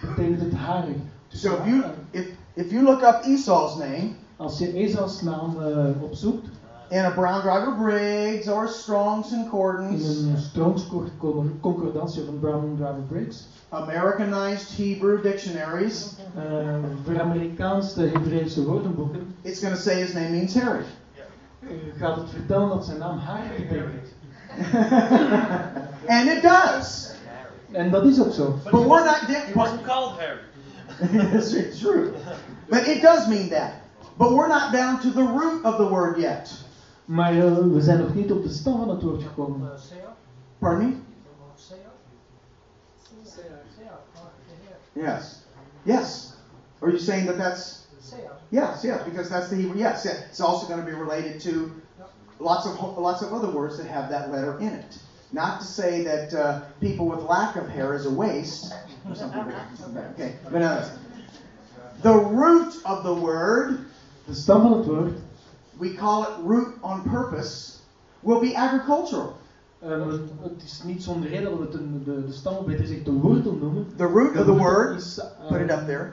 betekent. Dus, So if eh, you if if you look up Esau's name als je Esaus naam eh, opzoekt in a Brown Driver Briggs or Strong's in Concordance, een Strong's Concor- Concordantie of een Brown Driver Briggs, Americanized Hebrew dictionaries, eh, voor Amerikaanse Hebreeuwse woordenboeken, it's going to say his name means hairy. eh, gaat het vertellen dat zijn naam harig betekent. and it does. En dat is ook zo. But we're not. He wasn't called Harry. It's it's true. But it does mean that. But we're not down to the root of the word yet. Maar eh, we zijn nog niet op de stam van het woord gekomen. Uh, Pardon me? Seat? Seat, the hair. Yes. Yes. Are you saying that that's yes, yes, because that's the Hebrew. Yes, yeah. It's also going to be related to lots of lots of other words that have that letter in it. Not to say that uh, people with lack of hair is a waste or something. like. Okay, but no, the root of the word the stam van het woord, we call it root on purpose will be agricultural. eh, het is niet zonder reden dat we het een- de, de stam, beter gezegd de wortel noemen. The root of the word, is eh, put it up there,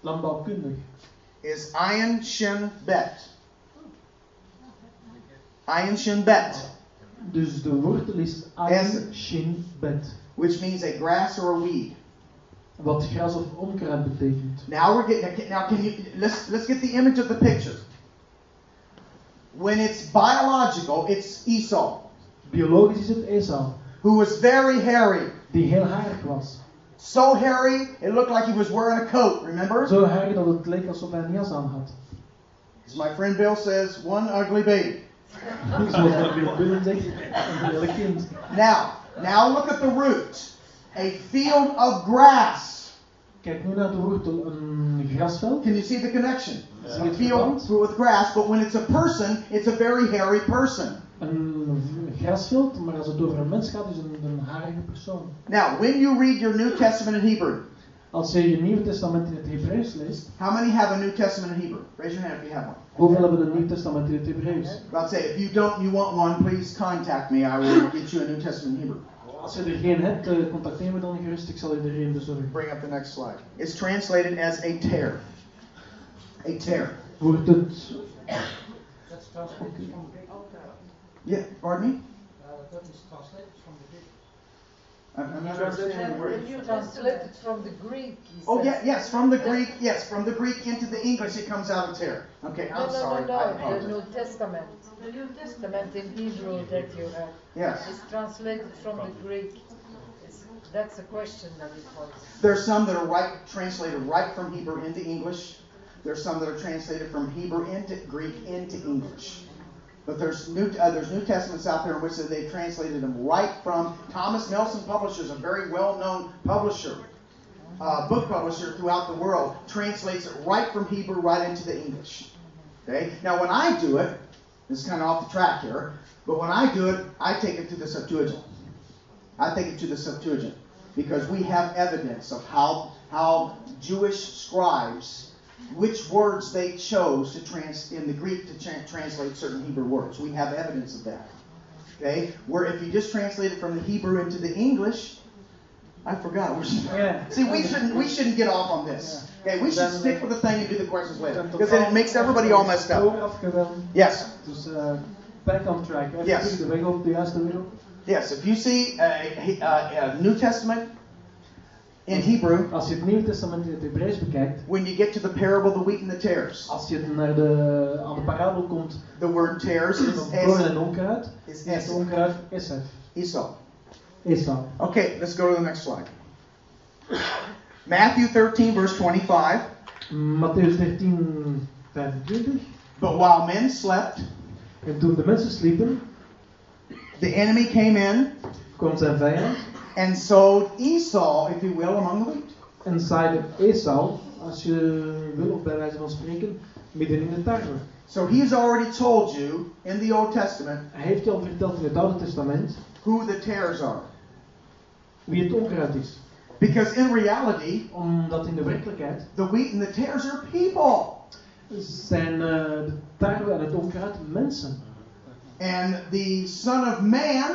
landbouwkundig. is ayin shin bet. Ayin shin bet, Dus de wortel is ayin shin bet. which means a grass or a weed. Wat gras of onkruid betekent. Now we're getting. Now, can you let's let's get the image of the picture. When it's biological, it's Esau, Biologisch is het Esau, who was very hairy, die heel harig was. so hairy it looked like he was wearing a coat. Remember? Zo harig dat het leek alsof hij een jas aan had. As my friend Bill says, one ugly baby. Zoals dat Bill Billen zegt, een lelijk kind. Now, now look at the root. A field of grass. Kijk nu naar de wortel, een grasveld. Can you see the connection? Je A field with grass, but when it's a person, it's a very hairy person. Een grasveld, maar als het over een mens gaat, is een, een harige persoon. Now, when you read your New Testament in Hebrew, Als je je Nieuwe Testament in het Hebreeuws leest, how many have a New Testament in Hebrew? Raise your hand if you have one. hoeveel hebben een Nieuw Testament in het Hebreeuws? I'll say, if you don't, you want one, please contact me. I will get you a New Testament in Hebrew. Als je er geen hebt, eh, contacteer me dan gerust, ik zal je er een bezorgen. Bring up the next slide. It's translated as a tear. A tear. Wordt het, That's translated from Greek. Yeah, pardon me? Uh, that is translated from the Greek. I'm, I'm not understanding the word. When you translate it from the Greek, he Oh, yeah, yes, from the Greek, yes, from the Greek into the English, it comes out of tear. Okay, I'm no, sorry. no, I no, the. New Testament. The New Testament in Hebrew that you have Yes. is translated from the Greek. It's, that's a question that it was. There's some that are right translated right from Hebrew into English. There's some that are translated from Hebrew into Greek into English. But there's new uh, there's New Testaments out there in which they've translated them right from Thomas Nelson Publishers, a very well-known publisher, uh, book publisher throughout the world, translates it right from Hebrew right into the English. Okay. Now when I do it, this is kind of off the track here, but when I do it, I take it to the Septuagint. I take it to the Septuagint because we have evidence of how how Jewish scribes which words they chose to trans in the Greek to tra- translate certain Hebrew words. We have evidence of that. Okay, where if you just translate it from the Hebrew into the English, I forgot. Yeah. See, we shouldn't we shouldn't get off on this. Okay, we should stick with the thing and do the questions later because then it makes everybody all messed up. Yes, Dus uh, back on track. Yes. terug de weg op de juiste weg op. yes. If you see a, a, a New Testament in Hebrew, Als je het Nieuwe Testament in het Hebreeuws bekijkt, when you get to the parable of the wheat and the tares, als je naar de, aan de parabel komt the word tares is es, en onkruid, is es, onkruid Esef. Esau. Esau. Okay, let's go to the next slide. Matthew 13, verse 25. Matthäus 13, 25. But while men slept, En toen de mensen sliepen, the enemy came in kwam zijn vijand and sowed Esau, if you will, among the wheat. en zaaide Esau als je wil, of bij wijze van spreken, midden in de tarwe. So he's already told you in the Old Testament Hij heeft je al verteld in het Oude Testament who the tares are. wie het onkruid is. Because in reality, Omdat in de werkelijkheid the wheat and the tares are people. zijn eh, de tarwe en het onkruid mensen. And the Son of Man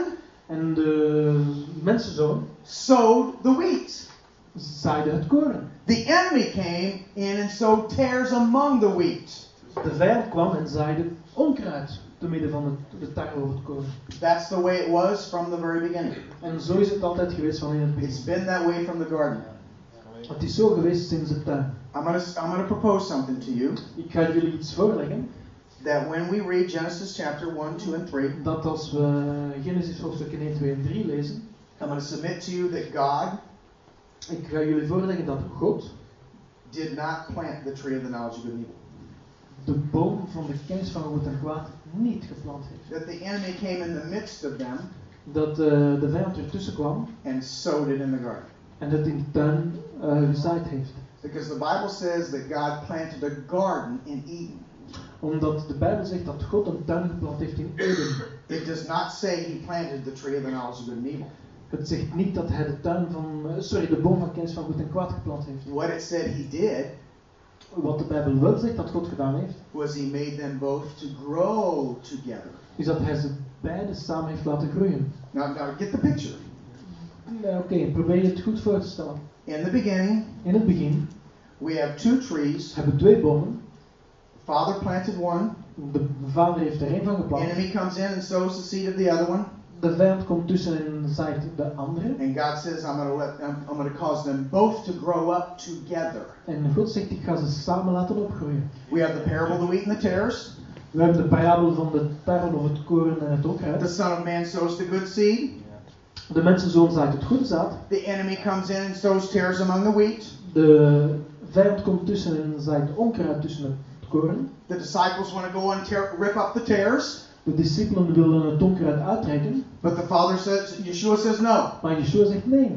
En de uh, mensenzoon sowed the wheat. zaaide het koren. The enemy came in and sowed tares among the wheat. De vijand kwam en zaaide onkruid te midden van het, de tarwe of het koren. That's the way it was from the very beginning. En zo is het altijd geweest van in het It's begin. been that way from the garden. Het is zo geweest sinds het tuin. I'm going to I'm going to propose something to you Ik ga jullie iets voorleggen. That when we read Genesis chapter 1, 2 and 3, Dat als we Genesis hoofdstukken 1, 2 en 3 lezen. I'm going to submit to you that God Ik ga jullie voorleggen dat God did not plant the tree of the knowledge of good and evil. de boom van de kennis van goed en kwaad niet geplant heeft. That the enemy came in the midst of them Dat eh, de vijand ertussen kwam and sowed it in the garden. en het in de tuin eh, gezaaid heeft. Because the Bible says that God planted a garden in Eden. Omdat de Bijbel zegt dat God een tuin geplant heeft in Eden. It does not say he planted the tree of the knowledge of good and evil. Het zegt niet dat hij de tuin van, eh, sorry, de boom van kennis van goed en kwaad geplant heeft. What it said he did Wat de Bijbel wel zegt dat God gedaan heeft, was he made them both to grow together. is dat hij ze beide samen heeft laten groeien. Now, now get the picture. Oké, probeer je het goed voor te stellen. In the beginning, In het begin we have two trees. hebben we twee bomen. Father planted one. De vader heeft er één van geplant. The enemy comes in and sows the seed of the other one. De vijand komt tussen en zaait de andere. And God says, I'm going to let I'm going to cause them both to grow up together. En God zegt, ik ga ze samen laten opgroeien. We have the parable of the wheat and the tares. We hebben de parabel van de tarwe of het koren en het onkruid. The. Son of Man sows the good seed. De mensenzoon zaait het goede zaad. The enemy comes in and sows tares among the wheat. De vijand komt tussen en zaait onkruid tussen het koren. The disciples want to go and tear, rip up the tares. De discipelen willen het onkruid uittrekken. But the Father says, Yeshua says no. Maar Yeshua zegt nee.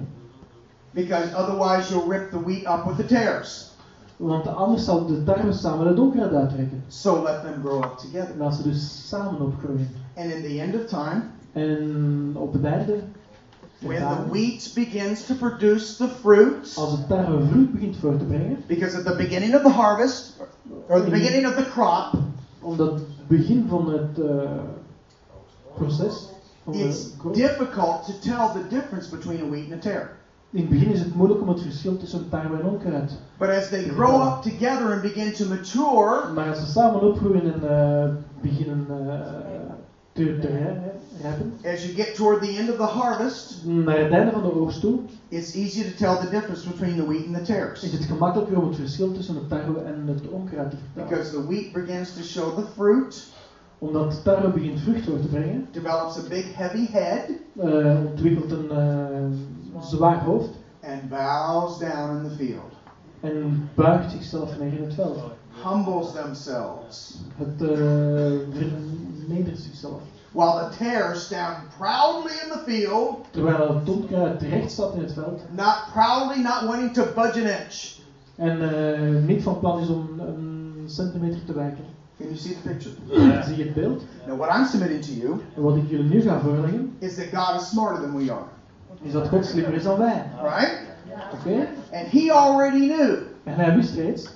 Because otherwise you'll rip the wheat up with the tares. Want anders zal de tarwe samen het onkruid uittrekken. So let them grow up together. Als ze dus samen opgroeien. And in the end of time, En op het einde, when the wheat begins to produce the fruit, als het tarwe vrucht begint voor te brengen, because at the beginning of the harvest, or the beginning of the crop, omdat het begin van het eh, proces, van de it's grond- difficult to tell the difference between a wheat and a tare. in het begin is het moeilijk om het verschil tussen tarwe en onkruid. But as they grow up together and begin to mature, Maar als ze samen opgroeien en eh, beginnen eh, te, te rijpen, as you get toward the end of the harvest, naar het einde van de oogst toe, it's easy to tell the difference between the wheat and the is tares. het gemakkelijker om het verschil tussen het tarwe en het onkruid te vertellen. Because the wheat begins to show the fruit, Omdat de tarwe begint vrucht voor te brengen, develops a big heavy head, eh, ontwikkelt een eh, zwaar hoofd and bows down in the field. en buigt zichzelf neer in het veld. Humbles themselves. Het uh, vernedert zichzelf. While the tares stand proudly in the field, Terwijl het onkruid terecht staat in het veld not proudly, not wanting to budge an inch. en eh, niet van plan is om een centimeter te wijken. Can you see the picture? Zie je het beeld? Now, what I'm submitting to you En wat ik jullie nu ga voorleggen, is that God is smarter than we are. is dat God slimmer is dan wij. Right? Oké? And He already knew En hij wist reeds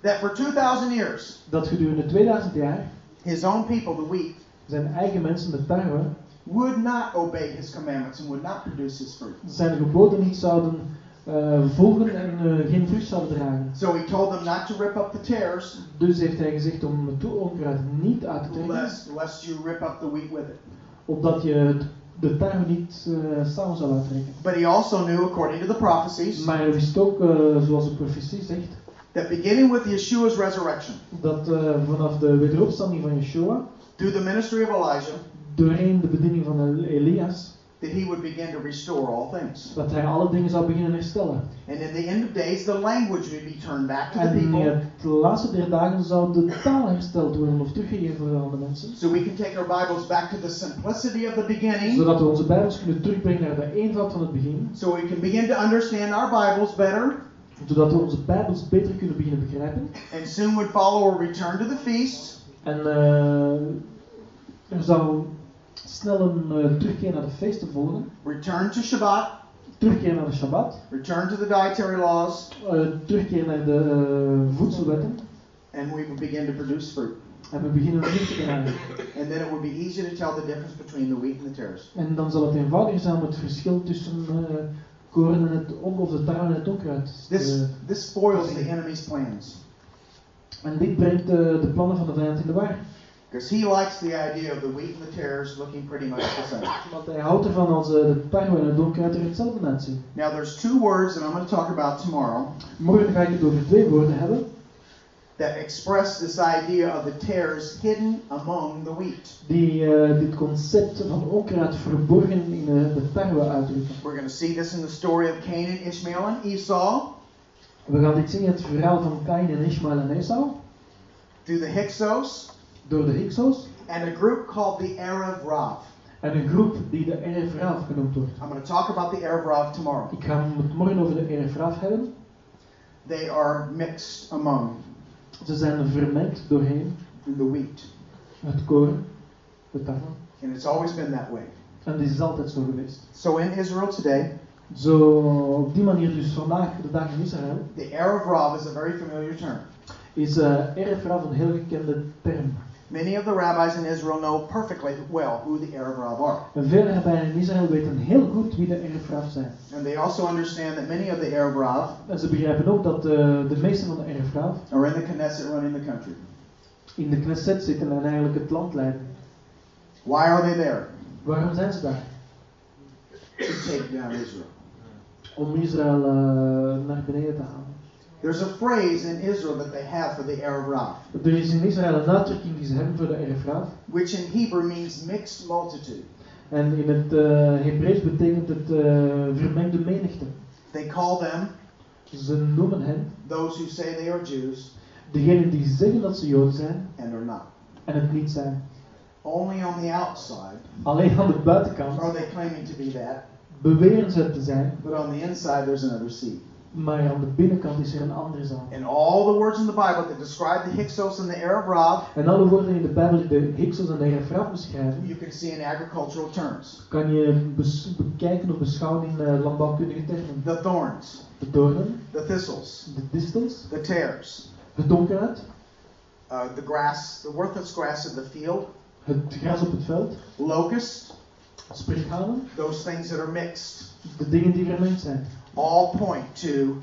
that for 2,000 years, dat gedurende 2000 jaar His own people, the wheat, zijn eigen mensen, de tarwe, would not obey His commandments and would not produce His fruit. zijn geboden niet zouden eh, volgen en eh, geen vrucht zouden dragen. So He told them not to rip up the tares, Dus heeft hij gezegd om het onkruid niet uit te trekken, lest, lest you rip up the wheat with it. opdat je de tarwe niet eh, samen zou uittrekken. But He also knew, according to the prophecies, Maar hij wist ook, zoals de profetie zegt, that beginning with Yeshua's resurrection, dat vanaf de wederopstanding van Yeshua, through the ministry of Elijah, doorheen de bediening van Elias, that He would begin to restore all things. dat hij alle dingen zou beginnen herstellen. And in the end of days, the language would be turned back to the En in people. het laatste der dagen zou de taal hersteld worden of teruggegeven worden aan de mensen. So we can take our Bibles back to the simplicity of the beginning. Zodat we onze Bijbels kunnen terugbrengen naar de eenvoud van het begin. So we can begin to understand our Bibles better. Zodat we onze Bijbels beter kunnen beginnen begrijpen. And soon would follow a return to the feast, En eh, er zou snel een eh, terugkeer naar de feesten volgen. return to Shabbat, Terugkeer naar de Shabbat. return to the dietary laws, eh, terugkeer naar de voedselwetten. and we would begin to produce fruit. En we beginnen vrucht te krijgen. And then it would be easy to tell the difference between the wheat and the tares. En dan zal het eenvoudiger zijn om het verschil tussen koren en het on of de tarwe en het onkruid. This, this spoils the enemy's plans en dit brengt eh, de plannen van de vijand in de war. because he likes the idea of the wheat and the tares looking pretty much the same. Want hij houdt ervan als eh, de tarwe en het onkruid er hetzelfde uitzien. Now, there's two words that I'm going to talk about tomorrow Morgen ga ik het over twee woorden hebben. that express this idea of the tares hidden among the wheat. Die eh, dit concept van onkruid verborgen in eh, de tarwe uitdrukken. We're going to see this in the story of Canaan, Ishmael, and Esau We gaan dit zien in het verhaal van Kain en Ismaël en Esau. through the Hyksos Door de Hyksos. and a group called the Erev Rav. En een groep die de Erev Raaf genoemd wordt. I'm going to talk about the Erev Rav tomorrow. Ik ga het morgen over de Erev Raaf hebben. They are mixed among Ze zijn vermengd doorheen the wheat, het koren, de tarwe. and it's always been that way. En dit is altijd zo geweest. So in Israel today, Zo op die manier dus vandaag de dag in Israël the Erev Rav is a very familiar term. is uh, Erev Raaf een heel gekende term. Many of the rabbis in Israel know perfectly well who the Erev Rav are. En vele rabbijnen in Israël weten heel goed wie de Erev Raaf zijn. And they also understand that many of the Erev Rav En ze begrijpen ook dat uh, de meeste van de Erev Raaf are in the Knesset running the country. in de Knesset zitten en eigenlijk het land leiden. Why are they there? Waarom zijn ze daar? To take down Israel. Om Israël uh, naar beneden te halen. There's a phrase in Israel that they have for the Erev Rav, Er is in Israël een uitdrukking die ze hebben voor de Erev Raaf. which in Hebrew means mixed multitude. En in het uh, Hebreeuws betekent het uh, vermengde menigte. They call them Ze noemen hen those who say they are Jews degenen die zeggen dat ze Joden zijn and are not. en het niet zijn. Only on the outside. Alleen aan de buitenkant. Are they claiming to be that, beweren ze te zijn, but on the inside there's another seed. maar aan de binnenkant is er een andere zaak. And all the words in the Bible that describe the Hyksos and the Erev Rav, En alle woorden in de Bijbel die de Hyksos en de Erev Rav beschrijven, you can see in agricultural terms. kan je bekijken of beschouwen in uh, landbouwkundige termen. The thorns, De doornen, the thistles, de distels, the tares, het onkruid, uh, the grass, the worthless grass of the field, het gras op het veld, locust, sprinkhanen, those things that are mixed, de dingen die vermengd zijn. all point to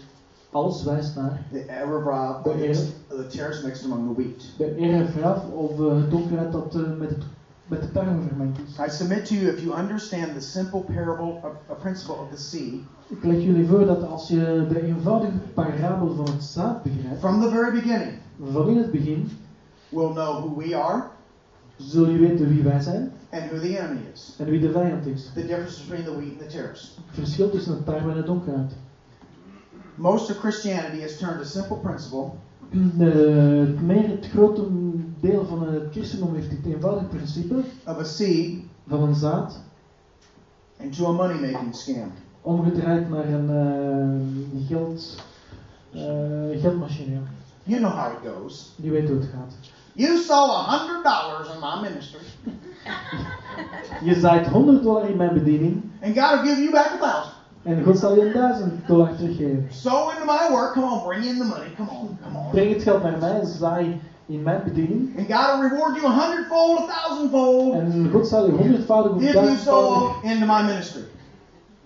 Alles wijst naar the Rav, the, The tares mixed among the wheat. de Refraaf of uh, het onkruid dat uh, met, het, met de tarwe vermengd is. I submit to you, if you understand the simple parable, a, a principle of the seed, Ik leg jullie voor dat als je de eenvoudige parabel van het zaad begrijpt, from the very beginning, van in het begin, we'll know who we are zul je weten wie wij zijn and who the enemy is. en wie de vijand is. The difference between the wheat and the tares. Het verschil tussen het tarwe en het onkruid. Most of Christianity has turned a simple principle De, het, meer, het grote deel van het christendom heeft dit eenvoudig principe of a seed van een zaad into a money making scam. omgedraaid naar een eh, geld, eh, geldmachine. You know how it goes. Die weet hoe het gaat. You saw a hundred dollars in my ministry, Je zaait 100 dollar in mijn bediening and God will give you back a thousand. en God zal je 1000 dollar teruggeven. Sow into my work. Come on, bring in the money. Come on, come on. Breng het geld naar mij, zaai in mijn bediening And God will reward you a hundredfold, a thousandfold en God zal je honderdvoudig of if you duizendvoudig into my ministry,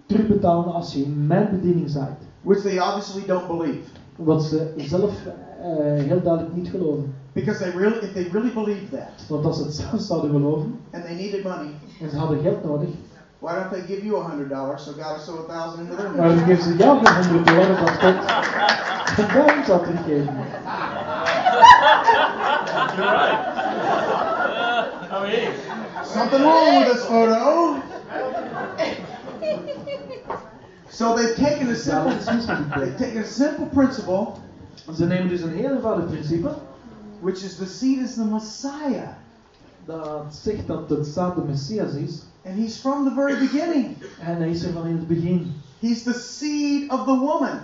terugbetalen als je in mijn bediening zaait. which they obviously don't believe. Wat ze zelf eh, heel duidelijk niet geloven. Because they really, if they really believed that, Want als ze het zelf zouden geloven and they needed money, en ze hadden geld nodig, why don't they give you a hundred dollars so God will sow a thousand into their waarom ministry? geven ze jou geen 100 dollar dat God een duizend zal teruggeven? You're right. I mean, Something wrong with this photo. So they've taken a Ja, simple, dat is mis met die they've taken a simple principle, Ze nemen dus een heel eenvoudig principe which is the seed is the Messiah, dat zegt dat het zaad de Messias is and he's from the very beginning. en hij is er van in het begin. He's the seed of the woman.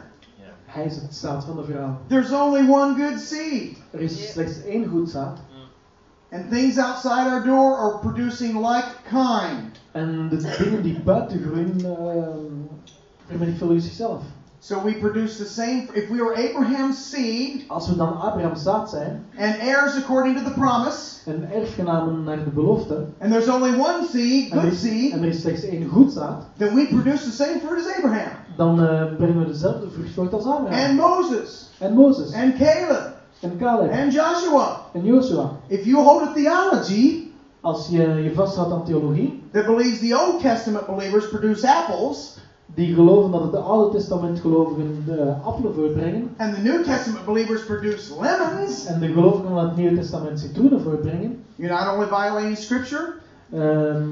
Hij is het zaad van de vrouw. There's only one good seed. Er is slechts één goed zaad. And things outside our door are producing like kind. En de dingen die buiten groeien, uh, vermenigvuldigen zichzelf. So we produce the same. If we were Abraham's seed Als we dan Abraham's zaad zijn and heirs according to the promise, en erfgenamen naar de belofte, and there's only one seed, en good is, seed, en er is slechts één goed zaad, then we produce the same fruit as Abraham dan uh, brengen we dezelfde vrucht voort als Abraham. and Moses En Mozes, and Caleb en Caleb, and Joshua. en Joshua. If you hold a theology Als je je vasthoudt aan theologie, that believes the Old Testament believers produce apples die geloven dat het de Oude Testament gelovigen de appelen voortbrengen, and the New Testament believers produce lemons, en de gelovigen van het Nieuwe Testament citroenen voortbrengen, you're not only violating Scripture, ehm,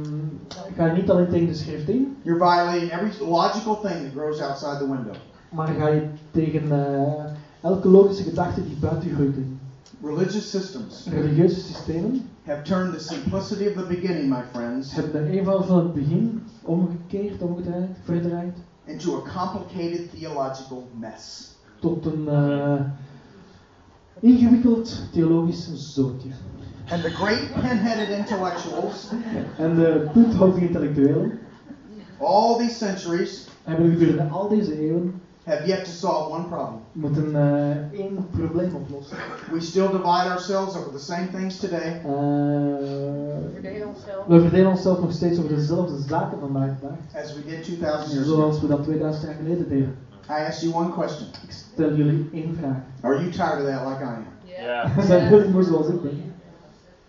ga je niet alleen tegen de schrift in, you're violating every logical thing that grows outside the window. maar ga je tegen eh, elke logische gedachte die buiten groeit in. Religious systems Religieuze systemen have turned the simplicity of the beginning, my friends, hebben de eenvoud van het begin omgekeerd, omgedraaid, verdraaid, into a complicated theological mess. tot een eh, ingewikkeld theologisch zootje. And the great pen-headed intellectuals, En de punthoofdige intellectuelen all these centuries, hebben gedurende al deze eeuwen have yet to solve one problem. moeten eh, één probleem oplossen. We still divide ourselves over the same things today. Eh, Verdelen onszelf. we verdelen onszelf nog steeds over dezelfde zaken vandaag de dag, as we did 2,000 years ago. zoals we dat 2000 jaar geleden deden. I ask you one question. Ik stel jullie één vraag. Are you tired of that like I am? Ja. Zijn jullie moe zoals ik ben?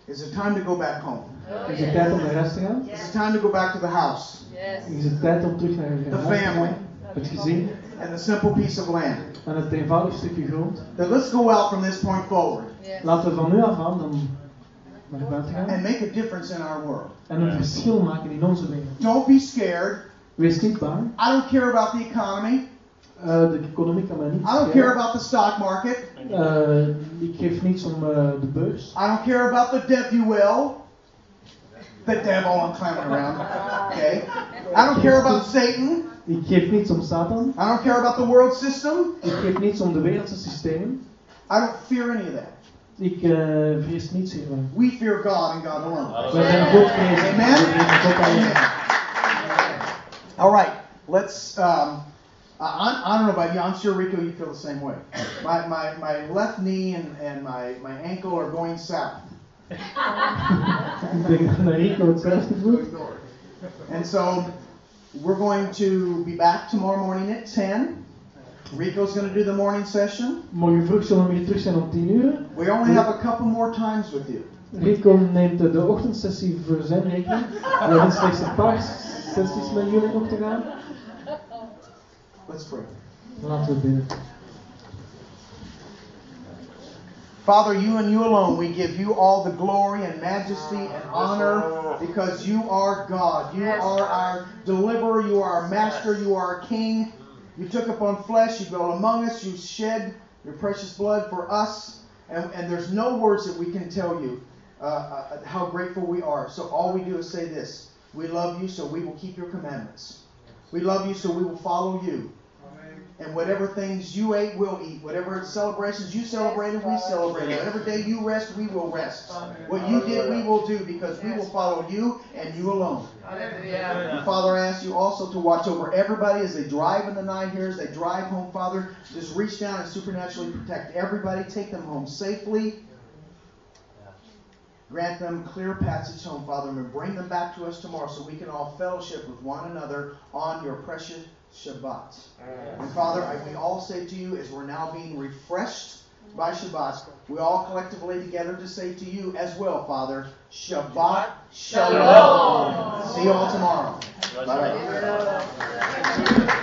Is it time to go back home? Oh, Is het tijd om naar huis te gaan? Is it time to go back to the house Yes. Is het tijd om terug naar The huis te family. gaan? Het gezin and the simple piece of land? en het eenvoudig stukje grond. Then let's go out from this point forward Yes. Laten we van nu af aan dan naar buiten gaan and make a difference in our world. en een verschil maken in onze wereld. Don't be scared. Wees niet bang. I don't care about the economy. Eh, de economie kan mij niet I don't care about the stock market. Eh, ik geef niets om eh, de beurs. I don't care about the devil. The devil I'm climbing around. Okay. I don't care about Satan. Ik geef niets om Satan. I don't care about the world system. Ik geef niets om de wereldse systemen. I don't fear any of that. Ik eh, vrees niets hiervan. We fear God and God alone. Wij zijn God vrezen. Amen? We vrezen God alleen. Amen. All right, let's. Um, I, I I don't know about you. I'm sure Rico, you feel the same way. My, my, my left knee and, and my, my ankle are going south. Ik denk dat Rico hetzelfde voelt. And so we're going to be back tomorrow morning at 10. Rico's going to do the morning session. Morgen vroeg zullen we weer terug zijn om 10 uur. We only have a couple more times with you. Rico neemt de de ochtendsessie voor zijn rekening. We hebben slechts een paar sessies met jullie nog te gaan. Let's pray. Laten we bidden. Father, you and you alone, we give you all the glory and majesty and honor because you are God. You are our deliverer. You are our master. You are our king. You took upon flesh. You dwelt among us. You shed your precious blood for us. And, and there's no words that we can tell you uh, uh, how grateful we are. So all we do is say this We love you, so we will keep your commandments. We love you, so we will follow you. And whatever things you ate, we'll eat. Whatever celebrations you celebrated, we celebrate. Whatever day you rest, we will rest. What you did, we will do because we will follow you and you alone. And Father, I ask you also to watch over everybody as they drive in the night here, as they drive home, Father. Just reach down and supernaturally protect everybody. Take them home safely. Grant them clear passage home, Father, and bring them back to us tomorrow so we can all fellowship with one another on your precious Shabbat. And Father, I, we all say to you, as we're now being refreshed by Shabbat, we all collectively together to say to you as well, Father, Shabbat Shalom. See you all tomorrow. Bye bye. Shalom.